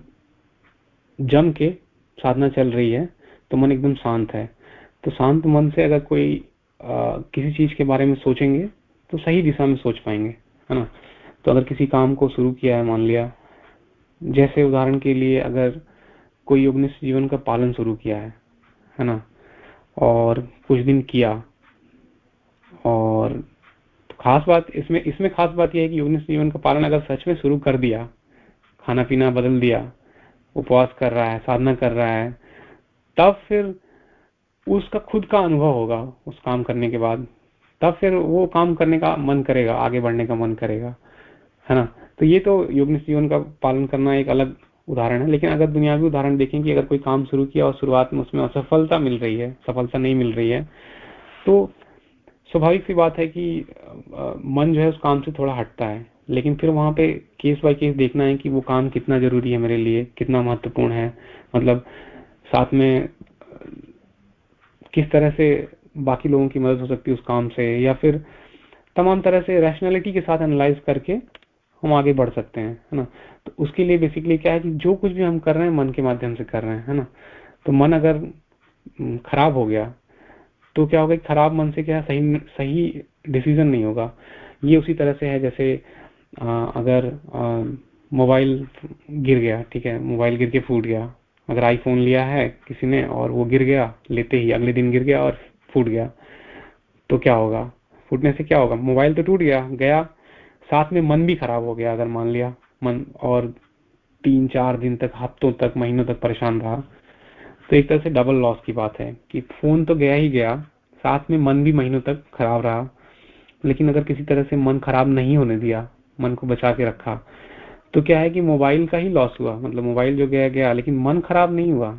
जम के साधना चल रही है तो मन एकदम शांत है। तो शांत मन से अगर कोई आ, किसी चीज़ के बारे में सोचेंगे तो सही दिशा में सोच पाएँगे है ना? तो अगर किसी काम को शुरू किया है मान लिया जैसे उदाहरण के लिए अगर कोई योगनिष्ठ जीवन का पालन शुरू किया है है ना? और कुछ दिन किया। और खास बात इसमें इसमें खास बात यह है कि योगनिष्ठ जीवन का पालन अगर सच में शुरू कर दिया खाना पीना बदल दिया, उपवास कर रहा है, साधना कर रहा है, तब फिर उसका खुद का अनुभव होगा उस काम करने के बाद। तब फिर वो काम करने का मन करेगा, आगे बढ़ने का मन करेगा, है ना? तो ये तो योगनिष्ठ जीवन का पालन करना एक अलग उदाहरण है। लेकिन अगर दुनियावी उदाहरण देखें कि अगर कोई काम शुरू किया और शुरुआत में उसमें असफलता मिल रही है, सफलता नहीं मिल रही है तो स्वाभाविक सी बात है कि मन जो है उस काम से थोड़ा हटता है। लेकिन फिर वहाँ पे केस बाय केस देखना है कि वो काम कितना ज़रूरी है मेरे लिए, कितना महत्वपूर्ण है। मतलब साथ में, किस तरह से बाकी लोगों की मदद हो सकती है उस काम से, या फिर तमाम तरह से रैशनैलिटी के साथ एनालाइज करके हम आगे बढ़ सकते हैं है ना? तो उसके लिए बेसिकली क्या है कि जो कुछ भी हम कर रहे हैं मन के माध्यम से कर रहे हैं है ना? तो मन अगर खराब हो गया तो क्या होगा खराब मन से क्या सही सही डिसीज़न नहीं होगा। ये उसी तरह से है जैसे आ, अगर मोबाइल गिर गया ठीक है मोबाइल गिर के फूट गया अगर आईफोन लिया है किसी ने और वो गिर गया लेते ही अगले दिन गिर गया और फूट गया तो क्या होगा? फूटने से क्या होगा? मोबाइल तो टूट गया गया साथ में मन भी खराब हो गया अगर मान लिया, मन और तीन, चार दिन तक, हफ्तों तक, महीनों तक परेशान रहा। तो एक तरह से डबल लॉस की बात है कि फ़ोन तो गया ही गया, साथ में मन भी महीनों तक खराब रहा। लेकिन अगर किसी तरह से मन खराब नहीं होने दिया, मन को बचा के रखा तो क्या है कि मोबाइल का ही लॉस हुआ। मतलब मोबाइल जो गया गया, लेकिन मन खराब नहीं हुआ।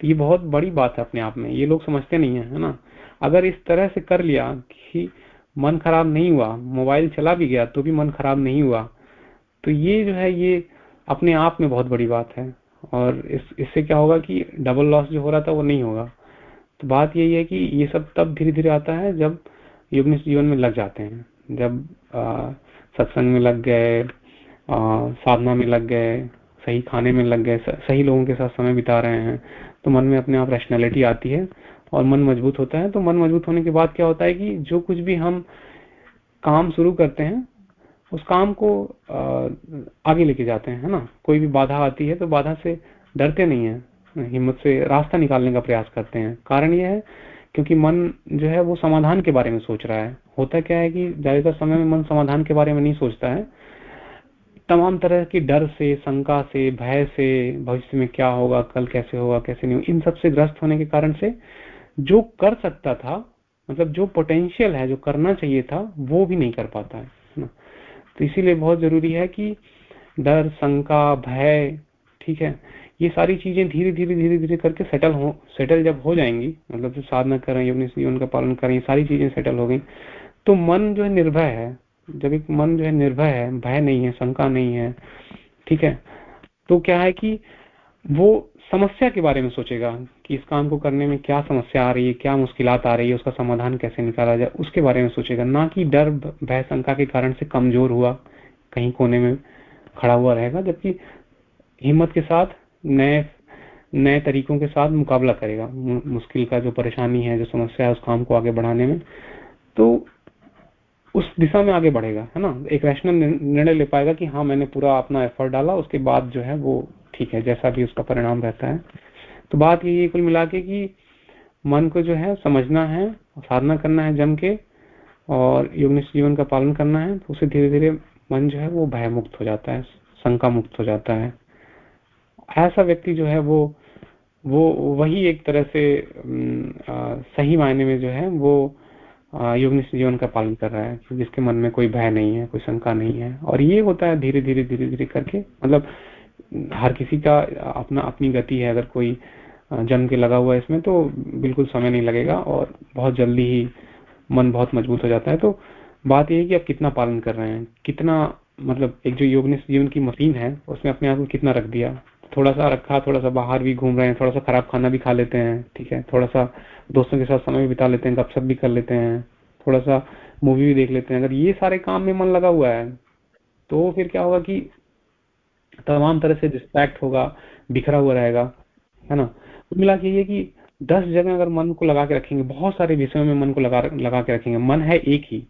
तो ये बहुत बड़ी बात है अपने आप में। ये लोग समझते नहीं है ना? अगर इस तरह से कर लिया कि मन खराब नहीं हुआ, मोबाइल चला भी गया तो भी मन खराब नहीं हुआ। तो ये जो है, ये अपने आप में बहुत बड़ी बात है। और इस, इससे क्या होगा कि डबल लॉस जो हो रहा था वो नहीं होगा। तो बात यही है कि ये सब तब धीरे धीरे आता है जब युग्निष्ठ जीवन में लग जाते हैं। जब सत्संग में लग गए साधना में लग गए, सही खाने में लग गए सही लोगों के साथ समय बिता रहे हैं तो मन में अपने आप रैशनैलिटी आती है। और मन मज़बूत होता है तो मन मज़बूत होने के बाद क्या होता है कि जो कुछ भी हम काम शुरू करते हैं, उस काम को आगे लेके जाते हैं, है ना? कोई भी बाधा आती है तो बाधा से डरते नहीं है हिम्मत से रास्ता निकालने का प्रयास करते हैं। कारण यह है, क्योंकि मन जो है वो समाधान के बारे में सोच रहा है। होता क्या है कि ज़्यादातर समय में मन समाधान के बारे में नहीं सोचता है। तमाम तरह की डर से, शंका से, भय से, भविष्य में क्या होगा, कल कैसे होगा, कैसे नहीं इन सबसे ग्रस्त होने के कारण से जो कर सकता था मतलब जो पोटेंशियल है, जो करना चाहिए था, वो भी नहीं कर पाता है ना? तो इसीलिए बहुत ज़रूरी है कि डर, शंका, भय, ठीक है, ये सारी चीज़ें धीरे धीरे धीरे धीरे करके सेटल हो सेटल जब हो जाएँगी मतलब जो साधना कर अपने जीवन का पालन कर हैं, सारी चीज़ें सेटल हो गई तो मन जो है निर्भय है। जब एक मन जो है निर्भय है, भय नहीं है, शंका नहीं है, ठीक है तो क्या है कि वो समस्या के बारे में सोचेगा कि इस काम को करने में क्या समस्या आ रही है, क्या मुश्किलात आ रही है, उसका समाधान कैसे निकाला जाए, उसके बारे में सोचेगा ना कि डर, भय, शंका के कारण से कमज़ोर हुआ, कहीं कोने में खड़ा हुआ रहेगा, जबकि हिम्मत के साथ, नए नए तरीकों के साथ मुकाबला करेगा। मुश्किल का जो परेशानी है, जो समस्या है, उस काम को आगे बढ़ाने में तो उस दिशा में आगे बढ़ेगा, है ना? एक रैशनल निर्णय ले पाएगा कि हाँ मैंने पूरा अपना एफर्ट डाला, उसके बाद जो है वो ठीक है, जैसा भी उसका परिणाम रहता है। तो बात यही है कुल मिला के कि मन को जो है समझना है साधना करना है जम के और योगनिष्ठ जीवन का पालन करना है तो उसे धीरे धीरे मन जो है वो भय मुक्त हो जाता है शंका मुक्त हो जाता है। ऐसा व्यक्ति जो है वो वो वही एक तरह से आ, सही मायने में जो है वो योगनिष्ठ जीवन का पालन कर रहा है जिसके मन में कोई भय नहीं है कोई शंका नहीं है। और ये होता है धीरे धीरे धीरे धीरे करके मतलब हर किसी का अपना, अपनी गति है। अगर कोई जन्म के लगा हुआ है इसमें तो बिल्कुल समय नहीं लगेगा और बहुत जल्दी ही मन बहुत मज़बूत हो जाता है। तो बात यह है कि आप कितना पालन कर रहे हैं? कितना मतलब एक जो योग ने जीवन की मशीन है उसमें अपने आप को कितना रख दिया? थोड़ा सा रखा, थोड़ा सा बाहर भी घूम रहे हैं, थोड़ा सा खराब खाना भी खा लेते हैं, ठीक है? थोड़ा सा दोस्तों के साथ समय भी बिता लेते हैं, गपशप भी कर लेते हैं, थोड़ा सा मूवी भी देख लेते हैं। अगर ये सारे काम में मन लगा हुआ है तो फिर क्या होगा कि तमाम तरह से डिस्ट्रैक्ट होगा, बिखरा हुआ रहेगा, है ना? तो मिला के ये कि दस जगह अगर मन को लगा के रखेंगे, बहुत सारे विषयों में मन को लगा लगा के रखेंगे, मन है एक ही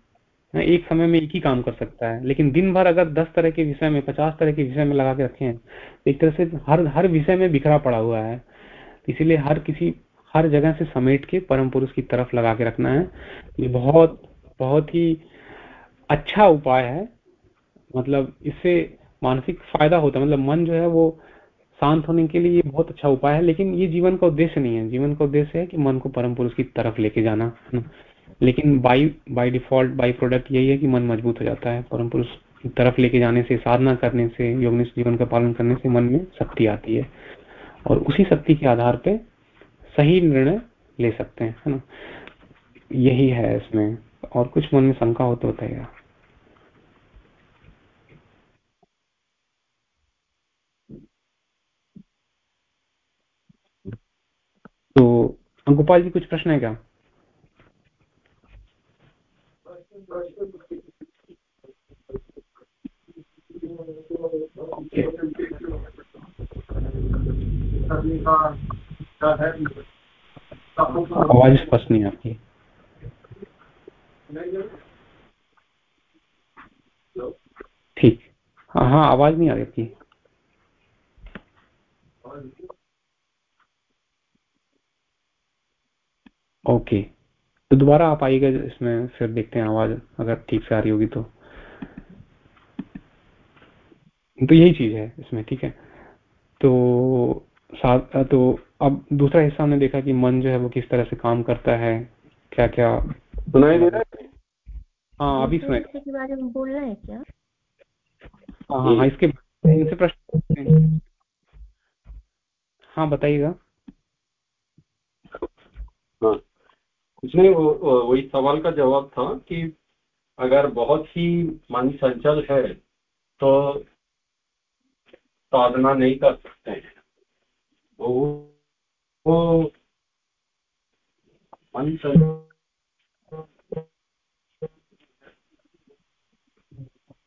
एक समय में एक ही काम कर सकता है, लेकिन दिन भर अगर दस तरह के विषय में, पचास तरह के विषय में लगा के रखे हैं तो एक तरह से हर हर विषय में बिखरा पड़ा हुआ है। इसीलिए हर किसी, हर जगह से समेट के परम पुरुष की तरफ़ लगा के रखना है। ये बहुत बहुत ही अच्छा उपाय है। मतलब इससे मानसिक फ़ायदा होता है। मतलब मन जो है वो शांत होने के लिए ये बहुत अच्छा उपाय है, लेकिन ये जीवन का उद्देश्य नहीं है। जीवन का उद्देश्य है कि मन को परम पुरुष की तरफ़ लेके जाना लेकिन by by default by product यही है कि मन मज़बूत हो जाता है। परम पुरुष की तरफ़ लेके जाने से, साधना करने से, योगनिष्ठ जीवन का पालन करने से मन में शक्ति आती है। और उसी शक्ति के आधार पर सही निर्णय ले सकते हैं, है ना? यही है इसमें। और कुछ मन में शंका हो तो बताइएगा। तो गोपाल जी, कुछ प्रश्न है क्या? आवाज़ स्पष्ट नहीं आपकी। ठीक। हाँ हाँ आवाज़ नहीं आ रही आपकी। ओके तो दोबारा आप आइएगा इसमें फिर देखते हैं आवाज़ अगर ठीक से आ रही होगी तो। तो यही चीज़ है इसमें ठीक है? तो साथ तो अब दूसरा हिस्सा हमने देखा कि मन जो है वो किस तरह से काम करता है क्या क्या सुनाई दे रहा है? हाँ अभी सुनाई के बारे में बोलना है क्या? हाँ हाँ, हाँ इसके इनसे प्रश्न हाँ बताइएगा। हाँ। वो वही सवाल का जवाब था कि अगर बहुत ही मन संचल है तो साधना नहीं कर सकते हैं। वो वो मन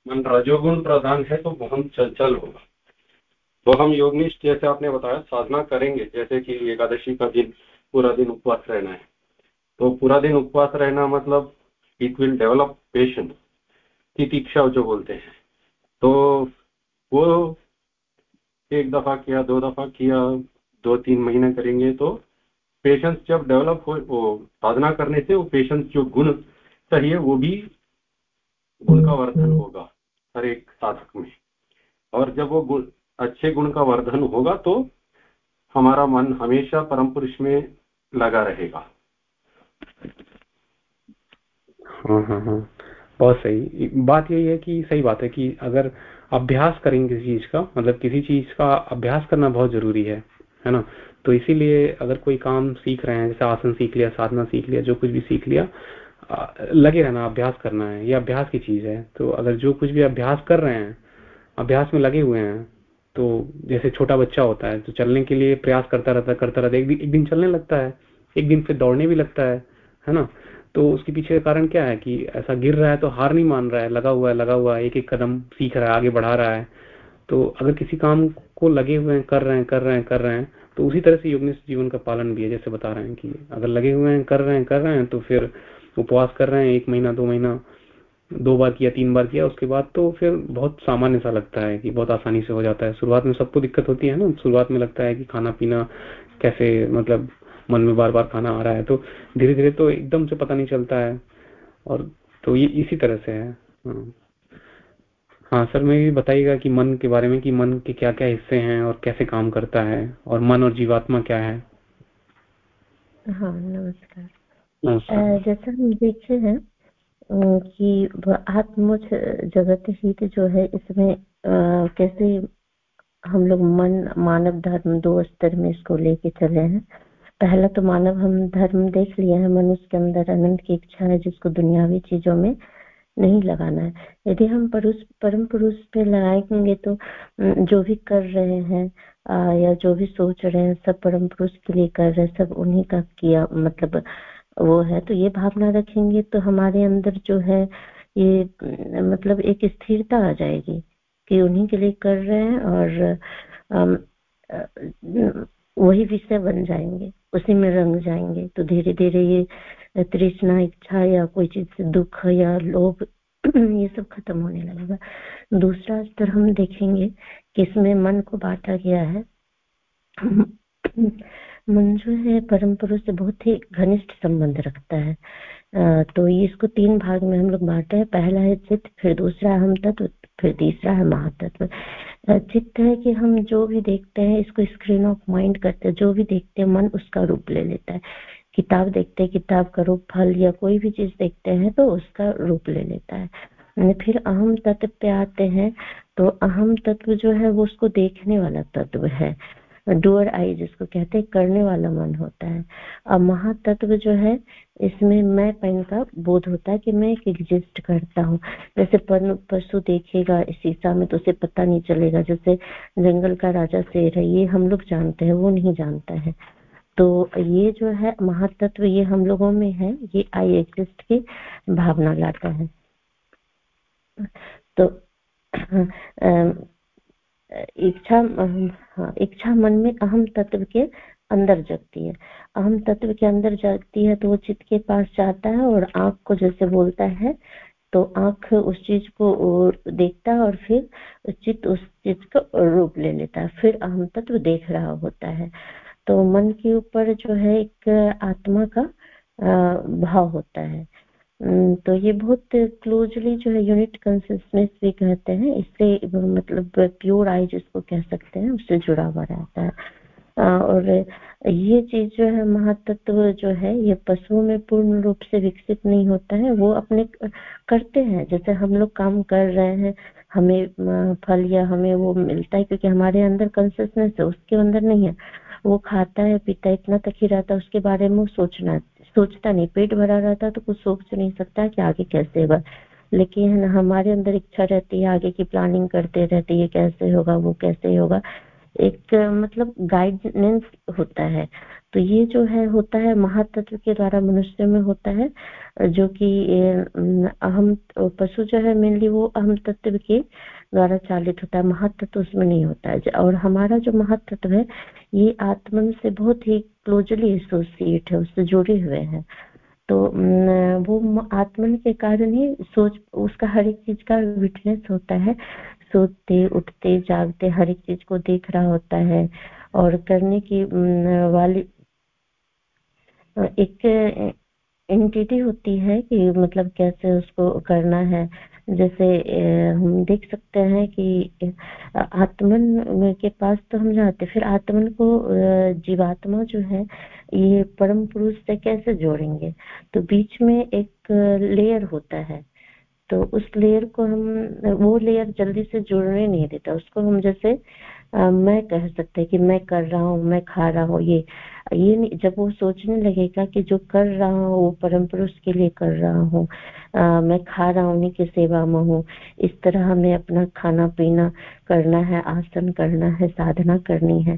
मन रजोगुण प्रधान है तो बहुत चंचल होगा। तो हम योगनिष्ठ जैसे आपने बताया, साधना करेंगे, जैसे कि एकादशी का दिन, पूरा दिन उपवास रहना है। तो पूरा दिन उपवास रहना मतलब इट विल डेवलप पेशेंस तितिक्षा जो बोलते हैं। तो वो एक दफ़ा किया, दो दफ़ा किया, दो तीन महीने करेंगे तो पेशेंस जब डेवलप हो, वो साधना करने से वो पेशेंस जो गुण चाहिए वो भी गुण का वर्धन होगा हर एक साधक में। और जब वो गुण, अच्छे गुण का वर्धन होगा तो हमारा मन हमेशा परम पुरुष में लगा रहेगा। हाँ हाँ हाँ। बहुत सही। बात यही है कि सही बात है कि अगर अभ्यास करेंगे किसी चीज़ का मतलब किसी चीज़ का अभ्यास करना बहुत ज़रूरी है है ना? तो इसीलिए अगर कोई काम सीख रहे हैं, जैसे आसन सीख लिया, साधना सीख लिया, जो कुछ भी सीख लिया लगे रहना, अभ्यास करना है, ये अभ्यास की चीज़ है। तो अगर जो कुछ भी अभ्यास कर रहे हैं, अभ्यास में लगे हुए हैं तो जैसे छोटा बच्चा होता है तो चलने के लिए प्रयास करता रहता करता रहता एक दिन चलने लगता है। एक दिन फिर दौड़ने भी लगता है है ना? तो उसके पीछे कारण क्या है कि ऐसा गिर रहा है तो हार नहीं मान रहा है, लगा हुआ है, लगा हुआ है एक एक कदम सीख रहा है, आगे बढ़ा रहा है। तो अगर किसी काम को लगे हुए हैं, कर रहे हैं, कर रहे हैं, कर रहे हैं तो उसी तरह से योगनिष्ठ जीवन का पालन भी है, जैसे बता रहे हैं कि अगर लगे हुए हैं, कर रहे हैं, कर रहे हैं तो फिर उपवास कर रहे हैं, एक महीना, दो महीना, दो बार किया, तीन बार किया, उसके बाद तो फिर बहुत सामान्य सा लगता है कि बहुत आसानी से हो जाता है। शुरुआत में सबको दिक्कत होती है ना, शुरुआत में लगता है कि खाना पीना कैसे मतलब मन में बार बार खाना आ रहा है तो धीरे धीरे तो एकदम से पता नहीं चलता है। और तो ये इसी तरह से है। हाँ, हाँ सर मैं भी बताइएगा कि मन के बारे में कि मन के क्या क्या हिस्से हैं और कैसे काम करता है और मन और जीवात्मा क्या है? हाँ नमस्कार। जैसा हम देखे हैं कि आत्म जगत हित जो है इसमें कैसे हम लोग मन मानव धर्म दो स्तर में इसको लेके चले हैं। पहला तो मानव हम धर्म देख लिया है, मनुष्य के अंदर अनंत की इच्छा है, जिसको दुनियावी चीज़ों में नहीं लगाना है। यदि हम पुरुष, परम पुरुष पे लगाएँगे तो जो भी कर रहे हैं या जो भी सोच रहे हैं, सब परम पुरुष के लिए कर रहे हैं, सब उन्हीं का किया मतलब वो है तो ये भावना रखेंगे तो हमारे अंदर जो है, ये मतलब एक स्थिरता आ जाएगी कि उन्हीं के लिए कर रहे हैं और वही विषय बन जाएँगे। उसी में रंग जाएँगे। तो धीरे धीरे ये तृष्णा, इच्छा या कोई चीज़ से दुख या लोभ, ये सब खत्म होने लगेगा। दूसरा स्तर हम देखेंगे कि इसमें मन को बांटा गया है। मन जो है परम पुरुष से बहुत ही घनिष्ठ संबंध रखता है। तो ये इसको तीन भाग में हम लोग बांटे हैं। पहला है चित्त, फिर दूसरा हम तत्व, फिर तीसरा है महातत्व। चित्त है कि हम जो भी देखते हैं, इसको स्क्रीन ऑफ़ माइंड करते हैं। जो भी देखते हैं, मन उसका रूप ले लेता है। किताब देखते हैं, किताब का रूप, फल या कोई भी चीज़ देखते हैं तो उसका रूप ले लेता है। फिर अहम तत्व पे आते हैं तो अहम तत्व जो है, वो उसको देखने वाला तत्व है। डोअर आई, जिसको कहते हैं करने वाला मन होता है। अब महातत्व जो है, इसमें मैं पैन का बोध होता है कि मैं एक एग्जिस्ट करता हूँ। जैसे पशु देखेगा शीशा में तो उसे पता नहीं चलेगा, जैसे जंगल का राजा शेर है, ये हम लोग जानते हैं, वो नहीं जानता है। तो ये जो है, महातत्व ये हम लोगों में है, ये आई एग्जिस्ट की भावना लाता है। तो इच्छा हाँ इच्छा मन में अहम तत्व के अंदर जगती है। अहम तत्व के अंदर जगती है तो वो चित्त के पास जाता है और आँख को जैसे बोलता है तो आँख उस चीज़ को देखता है और फिर चित्त उस चीज़ का रूप ले लेता है। फिर अहम तत्व देख रहा होता है। तो मन के ऊपर जो है एक आत्मा का भाव होता है। तो ये बहुत क्लोजली जो है यूनिट कंसिस्टेंस भी कहते हैं, इससे मतलब प्योर आई जिसको कह सकते हैं, उससे जुड़ा हुआ रहता है। और ये चीज़ जो है महातत्व जो है, ये पशुओं में पूर्ण रूप से विकसित नहीं होता है, वो अपने करते हैं। जैसे हम लोग काम कर रहे हैं, हमें फल या हमें वो मिलता है, क्योंकि हमारे अंदर कंसिस्टेंस है, उसके अंदर नहीं है। वो खाता है, पीता है, इतना तक ही रहता है, उसके बारे में सोचना सोचता नहीं, पेट भरा रहता तो कुछ सोच नहीं सकता कि आगे कैसे होगा। लेकिन हमारे अंदर इच्छा रहती है, आगे की प्लानिंग करते रहती है कैसे होगा, वो कैसे होगा। एक मतलब गाइडेंस होता है। तो ये जो है, होता है महातत्व के द्वारा मनुष्य में होता है, जो कि अहम पशु जो है मेनली वो अहम तत्व के द्वारा चालित होता है महातत्व उसमें नहीं होता है। और हमारा जो महातत्व है, ये आत्मन से बहुत ही क्लोजली एसोसिएट है, उससे जुड़े हुए हैं। तो वो आत्मन के कारण ही सोच, उसका हर एक चीज़ का विटनेस होता है। सोते, उठते, जागते, हर एक चीज़ को देख रहा होता है। और करने की वाली, एक एंटिटी होती है कि मतलब कैसे उसको करना है। जैसे हम देख सकते हैं कि आत्मन के पास तो हम जाते फिर आत्मन को जीवात्मा जो है, ये परम पुरुष से कैसे जोड़ेंगे? तो बीच में एक लेयर होता है तो उस लेयर को हम, वो लेयर जल्दी से जुड़ने नहीं देता, उसको हम जैसे मैं कह सकते हैं कि मैं कर रहा हूँ, मैं खा रहा हूँ, ये ये जब वो सोचने लगेगा कि जो कर रहा हूँ, वो परम पुरुष के लिए कर रहा हूँ। मैं खा रहा हूँ, उन्हीं की सेवा में हूँ। इस तरह हमें अपना खाना पीना करना है, आसन करना है, साधना करनी है।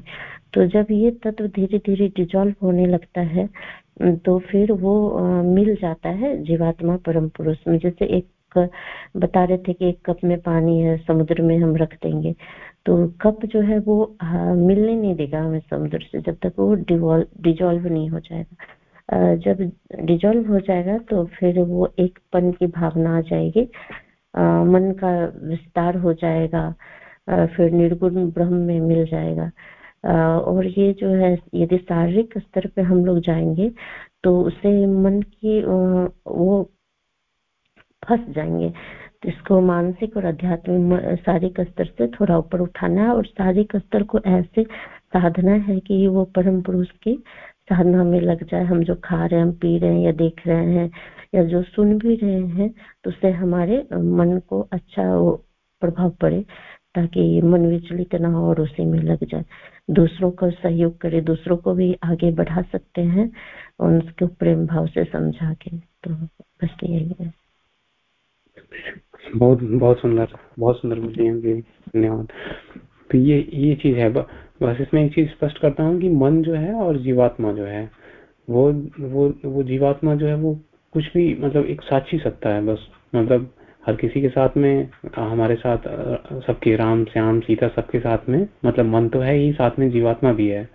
तो जब ये तत्व धीरे धीरे डिजॉल्व होने लगता है तो फिर वो मिल जाता है जीवात्मा परम पुरुष में। जैसे एक बता रहे थे कि एक कप में पानी है, समुद्र में हम रख देंगे। तो कप जो है वो हाँ, मिलने नहीं देगा हमें समुद्र से जब तक वो डिजोल्व नहीं हो जाएगा। जब डिजोल्व हो जाएगा तो फिर वो एक पन की भावना आ जाएगी। मन का विस्तार हो जाएगा फिर निर्गुण ब्रह्म में मिल जाएगा। और ये जो है यदि शारीरिक स्तर पे हम लोग जाएँगे तो उसे मन की वो फंस जाएँगे। इसको मानसिक और आध्यात्मिक शारीरिक स्तर से थोड़ा ऊपर उठाना है और शारीरिक स्तर को ऐसे साधना है कि वो परम पुरुष की साधना में लग जाए। हम जो खा रहे हैं पी रहे हैं या देख रहे हैं या जो सुन भी रहे हैं तो उससे हमारे मन को अच्छा प्रभाव पड़े ताकि मन विचलित ना हो और उसी में लग जाए। दूसरों को सहयोग करे, दूसरों को भी आगे बढ़ा सकते हैं और प्रेम भाव से समझा के। तो बस यही है। बहुत बहुत सुंदर बहुत सुंदर धन्यवाद तो ये ये चीज़ है बस इसमें एक चीज़ स्पष्ट करता हूँ कि मन जो है और जीवात्मा जो है, वो वो वो जीवात्मा जो है, वो कुछ भी मतलब एक साक्षी सत्ता है, बस। मतलब हर किसी के साथ में, हमारे साथ, सबके राम, श्याम, सीता सबके साथ में मतलब मन तो है ही, साथ में जीवात्मा भी है।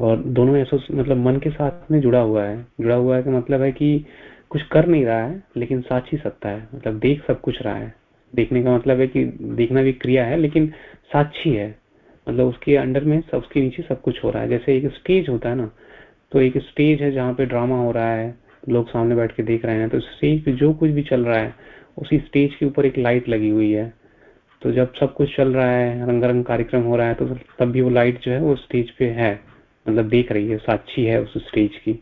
और दोनों ऐसा मतलब मन के साथ में जुड़ा हुआ है। जुड़ा हुआ है का मतलब है कि कुछ कर नहीं रहा है, लेकिन साक्षी सत्ता है। मतलब देख सब कुछ रहा है। देखने का मतलब है कि देखना भी क्रिया है, लेकिन साक्षी है। मतलब उसके अंडर में सब, उसके नीचे सब कुछ हो रहा है। जैसे एक स्टेज होता है ना तो एक स्टेज है जहाँ पे ड्रामा हो रहा है, लोग सामने बैठ के देख रहे हैं। तो स्टेज पे जो कुछ भी चल रहा है, उसी स्टेज के ऊपर एक लाइट लगी हुई है। तो जब सब कुछ चल रहा है, रंगारंग कार्यक्रम हो रहा है तो तब भी वो लाइट जो है, वो स्टेज पे है। मतलब देख रही है, साक्षी है उस स्टेज की।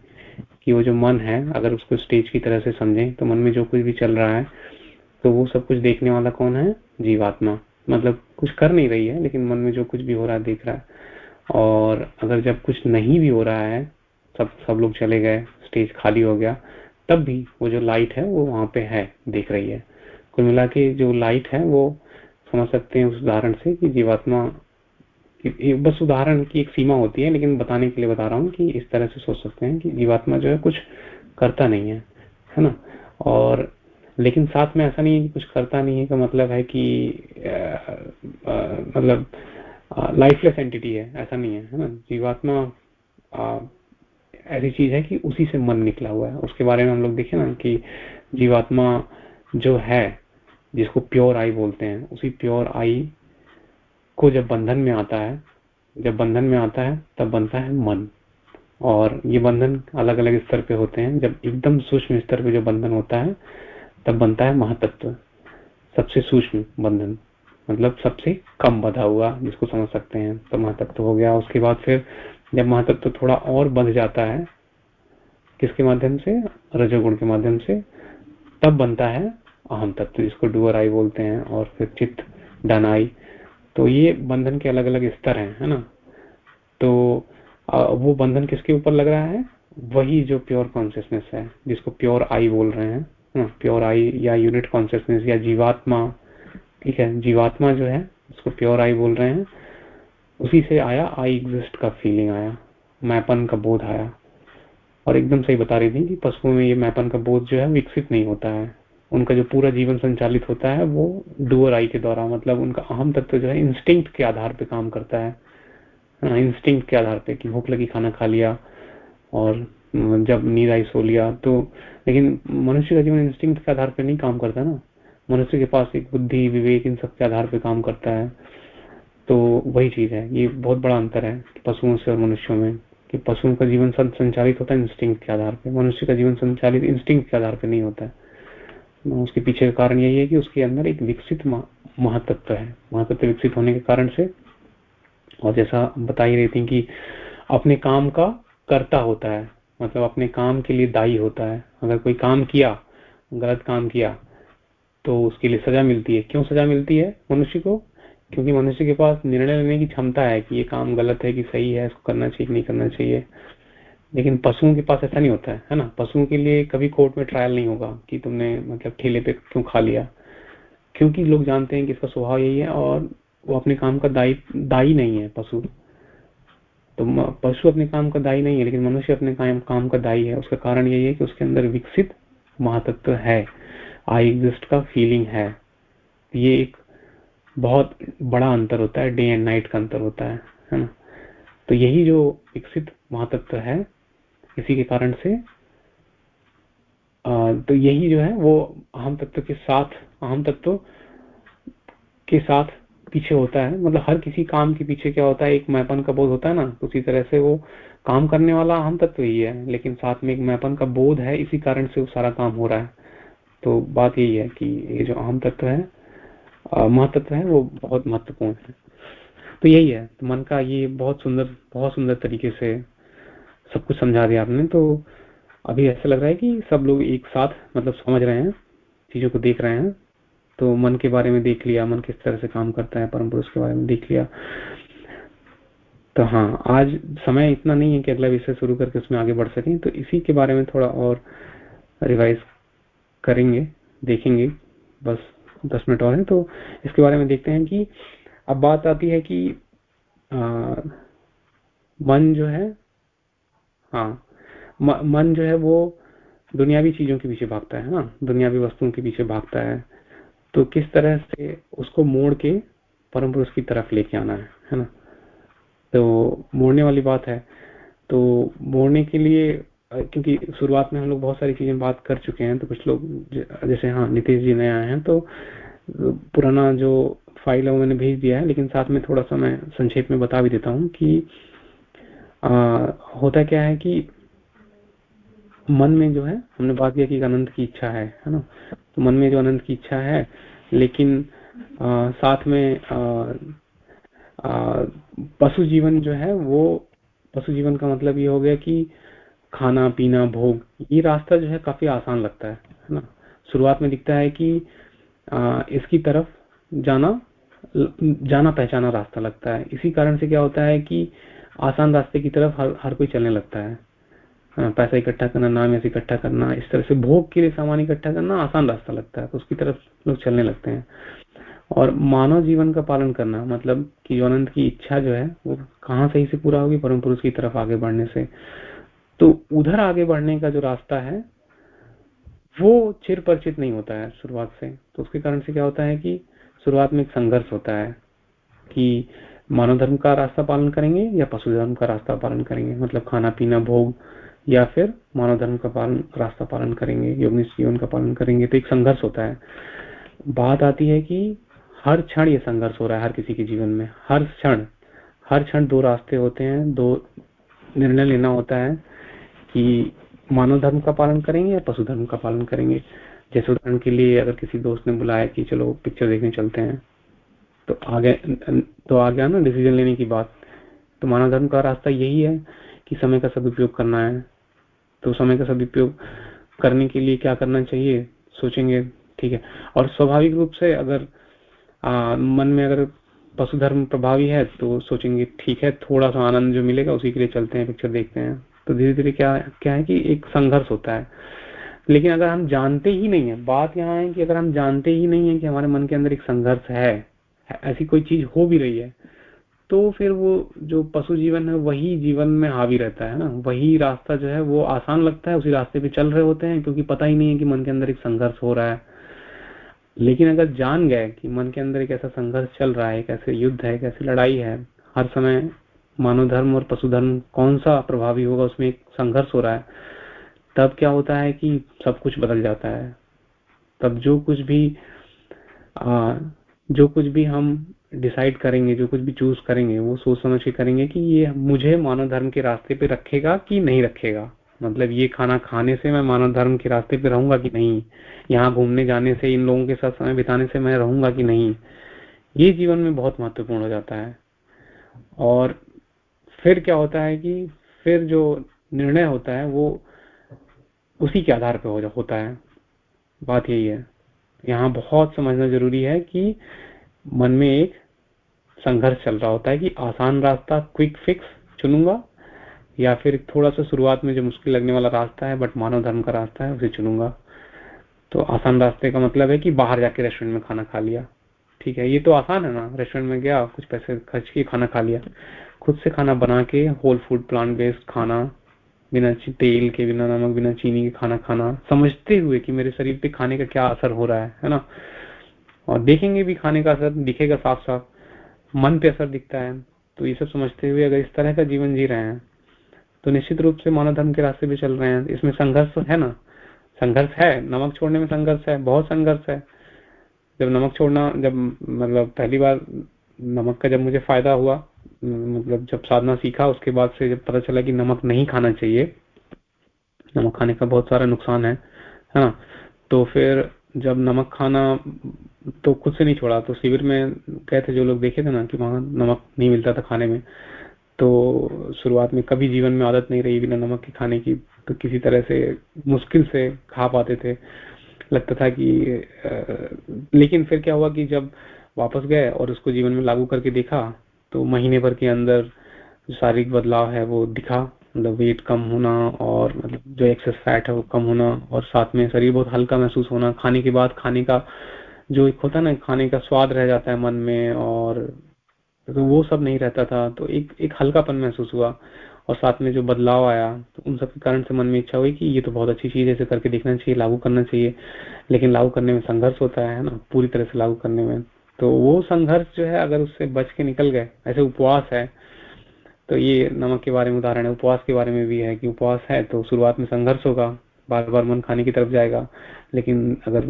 कि वो जो मन है, अगर उसको स्टेज की तरह से समझें तो मन में जो कुछ भी चल रहा है तो वो सब कुछ देखने वाला कौन है? जीवात्मा। मतलब कुछ कर नहीं रही है, लेकिन मन में जो कुछ भी हो रहा है, देख रहा है। और अगर जब कुछ नहीं भी हो रहा है, सब सब लोग चले गए स्टेज खाली हो गया, तब भी वो जो लाइट है, वो वहाँ पे है, देख रही है। कुल मिला के जो लाइट है, वो समझ सकते हैं उस उदाहरण से कि जीवात्मा बस उदाहरण की एक सीमा होती है, लेकिन बताने के लिए बता रहा हूँ कि इस तरह से सोच सकते हैं कि जीवात्मा जो है कुछ करता नहीं है है ना? और लेकिन साथ में ऐसा नहीं है कि कुछ करता नहीं है, का मतलब है कि मतलब लाइफलेस एंटिटी है, ऐसा नहीं है है ना? जीवात्मा ऐसी चीज़ है कि उसी से मन निकला हुआ है। उसके बारे में हम लोग देखे ना कि जीवात्मा जो है, जिसको प्योर आई बोलते हैं, उसी प्योर आई को जब बंधन में आता है, जब बंधन में आता है, तब बनता है मन। और ये बंधन अलग अलग स्तर पे होते हैं। जब एकदम सूक्ष्म स्तर पे जो बंधन होता है, तब बनता है महातत्व। सबसे सूक्ष्म बंधन मतलब सबसे कम बधा हुआ जिसको समझ सकते हैं। तो महातत्व हो गया। उसके बाद फिर जब महातत्व थोड़ा और बंध जाता है, किसके माध्यम से? रजोगुण के माध्यम से। तब बनता है अहम तत्व जिसको डुअर आई बोलते हैं। और फिर चित्त डनाई तो ये बंधन के अलग अलग स्तर हैं, है ना? तो वो बंधन किसके ऊपर लग रहा है? वही जो प्योर कॉन्सियसनेस है, जिसको प्योर आई बोल रहे हैं ना? प्योर आई या यूनिट कॉन्सियसनेस या जीवात्मा, ठीक है? जीवात्मा जो है, उसको प्योर आई बोल रहे हैं। उसी से आया आई एग्जिस्ट का फीलिंग आया, मैपन का बोध आया। और एकदम सही बता रही थी कि पशुओं में ये मैपन का बोध जो है, विकसित नहीं होता है। उनका जो पूरा जीवन संचालित होता है वो डुअर आई के द्वारा मतलब उनका अहम तत्व जो है इंस्टिंक्ट के आधार पे काम करता है। इंस्टिंक्ट हाँ, के आधार पे कि भूख लगी खाना खा लिया और जब नींद आई सो लिया। तो लेकिन मनुष्य का जीवन इंस्टिंक्ट के आधार पे नहीं काम करता ना। मनुष्य के पास एक बुद्धि विवेक इन सब के आधार पे काम करता है। तो वही चीज़ है ये बहुत बड़ा अंतर है पशुओं से और मनुष्यों में कि पशुओं का जीवन संचालित होता है इंस्टिंक्ट के आधार पे। मनुष्य का जीवन संचालित इंस्टिंक्ट के आधार पे नहीं होता है। उसके पीछे का कारण यही है कि उसके अंदर एक विकसित महातत्व है। महातत्व विकसित होने के कारण से, और जैसा बता ही रही थी कि अपने काम का करता होता है मतलब अपने काम के लिए दायी होता है। अगर कोई काम किया, गलत काम किया तो उसके लिए सजा मिलती है। क्यों सजा मिलती है मनुष्य को? क्योंकि मनुष्य के पास निर्णय लेने की क्षमता है कि ये काम गलत है कि सही है, इसको करना चाहिए नहीं करना चाहिए। लेकिन पशुओं के पास ऐसा नहीं होता है है ना? पशुओं के लिए कभी कोर्ट में ट्रायल नहीं होगा कि तुमने मतलब ठेले पे क्यों खा लिया। क्योंकि लोग जानते हैं कि इसका स्वभाव यही है और वो अपने काम का दायी दायी नहीं है पशु। तो पशु अपने काम का दायी नहीं है, लेकिन मनुष्य अपने काम काम का दायी है। उसका कारण यही है कि उसके अंदर विकसित महातत्व है। आई एग्जिस्ट का फीलिंग है। ये एक बहुत बड़ा अंतर होता है डे एंड नाइट का अंतर होता है है ना? तो यही जो विकसित महातत्व है इसी के कारण से आ, तो यही जो है वो अहम तत्व के साथ अहम तत्व के साथ पीछे होता है। मतलब हर किसी काम के पीछे क्या होता है एक मैपन का बोध होता है ना उसी तरह से वो काम करने वाला अहम तत्व ही है। लेकिन साथ में एक मैपन का बोध है इसी कारण से वो सारा काम हो रहा है। तो बात यही है कि ये जो अहम तत्व है महत्व है वो बहुत महत्वपूर्ण है। तो यही है तो मन का ये बहुत सुंदर बहुत सुंदर तरीके से सब कुछ समझा दिया आपने तो अभी ऐसा लग रहा है कि सब लोग एक साथ मतलब समझ रहे हैं चीज़ों को देख रहे हैं। तो मन के बारे में देख लिया मन किस तरह से काम करता है परम पुरुष के बारे में देख लिया। तो हाँ आज समय इतना नहीं है कि अगला विषय शुरू करके उसमें आगे बढ़ सकें। तो इसी के बारे में थोड़ा और रिवाइज करेंगे देखेंगे। बस दस मिनट और है तो इसके बारे में देखते हैं कि अब बात आती है कि आ, मन जो है हाँ। मन जो है वो दुनियावी चीज़ों के पीछे भागता है ना। दुनियावी वस्तुओं के पीछे भागता है। तो किस तरह से उसको मोड़ के परम पुरुष की तरफ़ लेके आना है है ना? तो मोड़ने वाली बात है। तो मोड़ने के लिए क्योंकि शुरुआत में हम लोग बहुत सारी चीज़ें बात कर चुके हैं तो कुछ लोग जैसे हाँ नीतीश जी नए आए हैं तो पुराना जो फ़ाइल है वो मैंने भेज दिया है, लेकिन साथ में थोड़ा सा मैं संक्षेप में बता भी देता हूँ कि आ, होता क्या है कि मन में जो है हमने बात किया कि अनंत की इच्छा है है ना? तो मन में जो अनंत की इच्छा है लेकिन आ, साथ में पशु जीवन जो है वो पशु जीवन का मतलब ये हो गया कि खाना पीना भोग ये रास्ता जो है काफ़ी आसान लगता है ना? शुरुआत में दिखता है कि आ, इसकी तरफ़ जाना जाना पहचाना रास्ता लगता है। इसी कारण से क्या होता है कि आसान रास्ते की तरफ़ हर, हर कोई चलने लगता है। हाँ, पैसा इकट्ठा करना नाम ऐसे इकट्ठा करना इस तरह से भोग के लिए सामान इकट्ठा करना आसान रास्ता लगता है तो उसकी तरफ़ लोग चलने लगते हैं। और मानव जीवन का पालन करना मतलब कि अनंत की इच्छा जो है वो कहाँ सही से पूरा होगी परम पुरुष की तरफ़ आगे बढ़ने से। तो उधर आगे बढ़ने का जो रास्ता है वो चिर परिचित नहीं होता है शुरुआत से। तो उसके कारण से क्या होता है कि शुरुआत में एक संघर्ष होता है कि मानव धर्म का रास्ता पालन करेंगे या पशु धर्म का रास्ता पालन करेंगे? मतलब खाना, पीना, भोग या फिर मानव धर्म का पालन, रास्ता पालन करेंगे योग जीवन का पालन करेंगे। तो एक संघर्ष होता है। बात आती है कि हर क्षण ये संघर्ष हो रहा है हर किसी के जीवन में। हर क्षण हर क्षण दो रास्ते होते हैं, दो निर्णय लेना होता है कि मानव धर्म का पालन करेंगे या पशु धर्म का पालन करेंगे। जैसे उदाहरण के लिए अगर किसी दोस्त ने बुलाया कि चलो पिक्चर देखने चलते हैं तो आगे तो आ गया ना डिसीज़न लेने की बात। तो मानव धर्म का रास्ता यही है कि समय का सदुपयोग करना है। तो समय का सदुपयोग करने के लिए क्या करना चाहिए सोचेंगे ठीक है। और स्वाभाविक रूप से अगर आ, मन में अगर पशु धर्म प्रभावी है तो सोचेंगे ठीक है थोड़ा सा आनंद जो मिलेगा उसी के लिए चलते हैं पिक्चर देखते हैं। तो धीरे धीरे क्या क्या है कि एक संघर्ष होता है। लेकिन अगर हम जानते ही नहीं है बात यहाँ है कि अगर हम जानते ही नहीं है कि हमारे मन के अंदर एक संघर्ष है ऐसी कोई चीज़ हो भी रही है तो फिर वो जो पशु जीवन है वही जीवन में हावी रहता है ना। वही रास्ता जो है वो आसान लगता है उसी रास्ते पे चल रहे होते हैं क्योंकि पता ही नहीं है कि मन के अंदर एक संघर्ष हो रहा है। लेकिन अगर जान गए कि मन के अंदर एक ऐसा संघर्ष चल रहा है एक ऐसे युद्ध है एक ऐसी लड़ाई है हर समय मानव धर्म और पशु धर्म कौन सा प्रभावी होगा उसमें एक संघर्ष हो रहा है तब क्या होता है कि सब कुछ बदल जाता है। तब जो कुछ भी आ, जो कुछ भी हम डिसाइड करेंगे, जो कुछ भी चूज़ करेंगे, वो सोच समझ के करेंगे कि ये मुझे मानव धर्म के रास्ते पे रखेगा कि नहीं रखेगा। मतलब ये खाना खाने से मैं मानव धर्म के रास्ते पे रहूँगा कि नहीं? यहाँ घूमने जाने से, इन लोगों के साथ समय बिताने से मैं रहूँगा कि नहीं? ये जीवन में बहुत महत्वपूर्ण हो जाता है। और फिर क्या होता है कि फिर जो निर्णय होता है, वो उसी के आधार पर हो, होता है। बात यही है। यहाँ बहुत समझना ज़रूरी है कि मन में एक संघर्ष चल रहा होता है कि आसान रास्ता क्विक फिक्स चुनूँगा, या फिर थोड़ा सा शुरुआत में जो मुश्किल लगने वाला रास्ता है बट मानव धर्म का रास्ता है, उसे चुनूँगा। तो आसान रास्ते का मतलब है कि बाहर जाके रेस्टोरेंट में खाना खा लिया। ठीक है, ये तो आसान है ना? रेस्टोरेंट में गया, कुछ पैसे खर्च किए, खाना खा लिया। खुद से खाना बना के होल फ़ूड प्लांट बेस्ड खाना बिना तेल के, बिना नमक, बिना चीनी के खाना खाना, समझते हुए कि मेरे शरीर पे खाने का क्या असर हो रहा है है ना? और देखेंगे भी खाने का असर, दिखेगा साफ़ साफ़ मन पे असर दिखता है तो ये सब समझते हुए अगर इस तरह का जीवन जी रहे हैं तो निश्चित रूप से मानव धर्म के रास्ते पे चल रहे हैं। इसमें संघर्ष तो है ना? संघर्ष है, नमक छोड़ने में संघर्ष है, बहुत संघर्ष है। जब नमक छोड़ना, जब मतलब पहली बार नमक का जब मुझे फ़ायदा हुआ मतलब जब साधना सीखा, उसके बाद से जब पता चला कि नमक नहीं खाना चाहिए, नमक खाने का बहुत सारा नुकसान है है ना? तो फिर जब नमक खाना तो खुद से नहीं छोड़ा तो शिविर में गए थे जो लोग देखे थे ना कि वहाँ नमक नहीं मिलता था खाने में तो शुरुआत में कभी जीवन में आदत नहीं रही बिना नमक के खाने की तो किसी तरह से मुश्किल से खा पाते थे। लगता था कि लेकिन फिर क्या हुआ कि जब वापस गए और उसको जीवन में लागू करके देखा तो महीने भर के अंदर शारीरिक बदलाव है वो दिखा मतलब वेट कम होना और मतलब जो एक्सेस फैट है वो कम होना और साथ में शरीर बहुत हल्का महसूस होना। खाने के बाद खाने का जो एक होता है ना, खाने का स्वाद रह जाता है मन में और तो वो सब नहीं रहता था तो एक एक हल्कापन महसूस हुआ और साथ में जो बदलाव आया तो उन सब के कारण से मन में इच्छा हुई कि ये तो बहुत अच्छी चीज़ है, इसे करके देखना चाहिए, लागू करना चाहिए। लेकिन लागू करने में संघर्ष होता है ना, पूरी तरह से लागू करने में। तो वो संघर्ष जो है, अगर उससे बच के निकल गए, ऐसे उपवास है तो ये नमक के बारे में उदाहरण है, उपवास के बारे में भी है कि उपवास है तो शुरुआत में संघर्ष होगा बार बार मन खाने की तरफ़ जाएगा, लेकिन अगर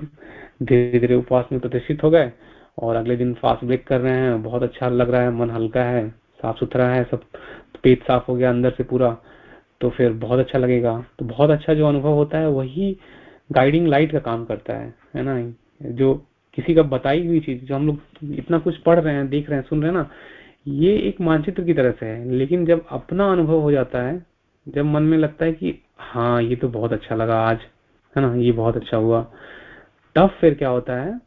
धीरे धीरे उपवास में प्रतिष्ठित हो गए और अगले दिन फास्ट ब्रेक कर रहे हैं, बहुत अच्छा लग रहा है, मन हल्का है साफ़ सुथरा है, सब पेट साफ़ हो गया अंदर से पूरा तो फिर बहुत अच्छा लगेगा। तो बहुत अच्छा जो अनुभव होता है, वही गाइडिंग लाइट का काम करता है है ना? जो किसी का बताई हुई चीज़, जो हम लोग इतना कुछ पढ़ रहे हैं, देख रहे हैं, सुन रहे हैं ना, ये एक मानचित्र की तरह से है। लेकिन जब अपना अनुभव हो जाता है, जब मन में लगता है कि हाँ ये तो बहुत अच्छा लगा आज, है ना, ये बहुत अच्छा हुआ, तब फिर क्या होता है?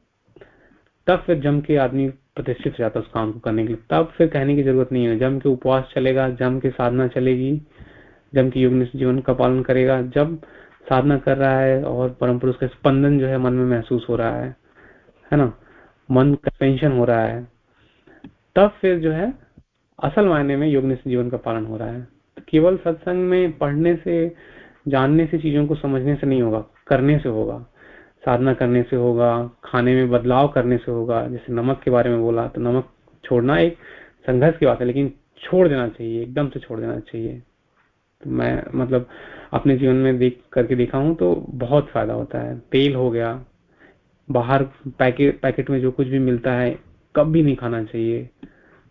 तब फिर जम के आदमी प्रतिष्ठित हो जाता है उस काम को करने के लिए। तब फिर कहने की ज़रूरत नहीं है। जम के उपवास चलेगा, जम के साधना चलेगी, जम के योग जीवन का पालन करेगा। जब साधना कर रहा है और परम पुरुष का स्पंदन जो है मन में महसूस हो रहा है है ना? मन का टेंशन हो रहा है। तब फिर जो है, असल मायने में योग जीवन का पालन हो रहा है। तो केवल सत्संग में पढ़ने से, जानने से, चीज़ों को समझने से नहीं होगा, करने से होगा। साधना करने से होगा, खाने में बदलाव करने से होगा। जैसे नमक के बारे में बोला तो नमक छोड़ना एक संघर्ष की बात है, लेकिन छोड़ देना चाहिए, एकदम से छोड़ देना चाहिए। तो मैं मतलब अपने जीवन में देख, करके देखा हूँ तो बहुत फ़ायदा होता है। तेल हो गया बाहर पैकेट पैकेट में जो कुछ भी मिलता है, कभी नहीं खाना चाहिए।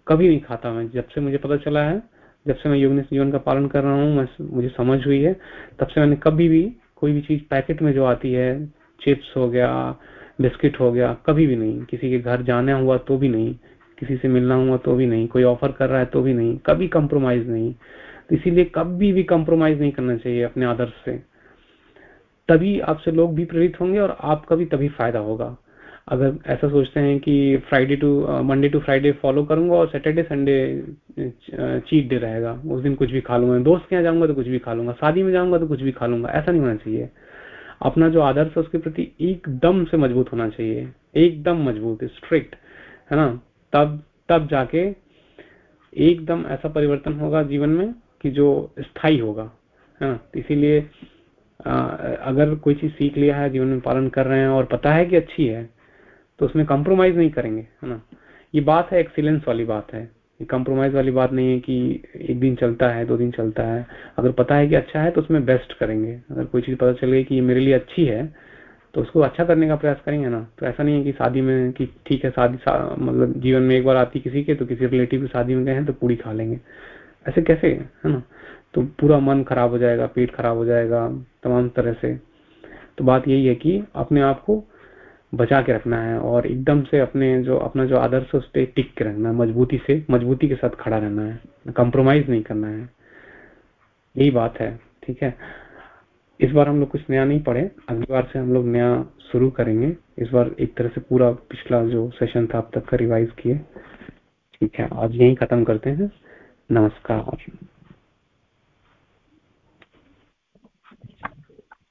कभी नहीं खाता मैं। जब से मुझे पता चला है, जब से मैं योग जीवन का पालन कर रहा हूँ मुझे समझ हुई है, तब से मैंने कभी भी कोई भी चीज़ पैकेट में जो आती है, चिप्स हो गया, बिस्किट हो गया, कभी भी नहीं। किसी के घर जाना हुआ तो भी नहीं, किसी से मिलना हुआ तो भी नहीं, कोई ऑफ़र कर रहा है तो भी नहीं, कभी कंप्रोमाइज नहीं। तो इसीलिए कभी भी कंप्रोमाइज नहीं करना चाहिए अपने आदर्श से। तभी आपसे लोग भी प्रेरित होंगे और आपका भी तभी फ़ायदा होगा। अगर ऐसा सोचते हैं कि Friday to Monday to Friday follow करूँगा और सैटरडे संडे चीट डे रहेगा। उस दिन कुछ भी खा लूँगा, दोस्त के यहाँ जाऊँगा तो कुछ भी खा लूँगा, शादी में जाऊँगा तो कुछ भी खा लूँगा, ऐसा नहीं होना चाहिए। अपना जो आदर्श है उसके प्रति एकदम से मज़बूत होना चाहिए। एकदम मज़बूत स्ट्रिक्ट है ना? तब तब जाके एकदम ऐसा परिवर्तन होगा जीवन में कि जो स्थायी होगा, है ना? इसीलिए अगर कोई चीज़ सीख लिया है जीवन में पालन कर रहे हैं और पता है कि अच्छी है तो उसमें कॉम्प्रोमाइज नहीं करेंगे है ना? ये बात है एक्सीलेंस वाली बात है। ये कॉम्प्रोमाइज वाली बात नहीं है कि एक दिन चलता है दो दिन चलता है। अगर पता है कि अच्छा है तो उसमें बेस्ट करेंगे। अगर कोई चीज़ पता चल कि ये मेरे लिए अच्छी है तो उसको अच्छा करने का प्रयास करेंगे ना। तो ऐसा नहीं है कि शादी में कि ठीक है शादी सा, मतलब जीवन में एक बार आती किसी के तो किसी रिलेटिव की शादी में गए हैं तो पूरी खा लेंगे। ऐसे कैसे है ना? तो पूरा मन खराब हो जाएगा, पेट खराब हो जाएगा, तमाम तरह से। तो बात यही है कि अपने आप को बचा के रखना है और एकदम से अपने जो, अपना जो आदर्श उस पर टिक के रखना है, मजबूती से, मजबूती के साथ खड़ा रहना है कंप्रोमाइज नहीं करना है। यही बात है, ठीक है? इस बार हम लोग कुछ नया नहीं पढ़े, अगली बार से हम लोग नया शुरू करेंगे। इस बार एक तरह से पूरा पिछला जो सेशन था, अब तक का रिवाइज किए। ठीक है, आज यही खत्म करते हैं। नमस्कार।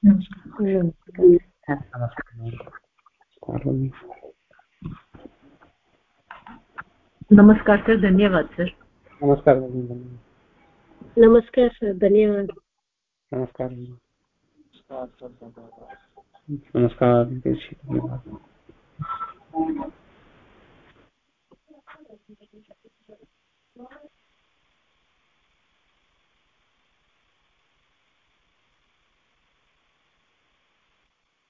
नमस्कार। नमस्कार सर धन्यवाद सर। नमस्कार नमस्कार सर धन्यवाद। नमस्कार। नमस्कार धन्यवाद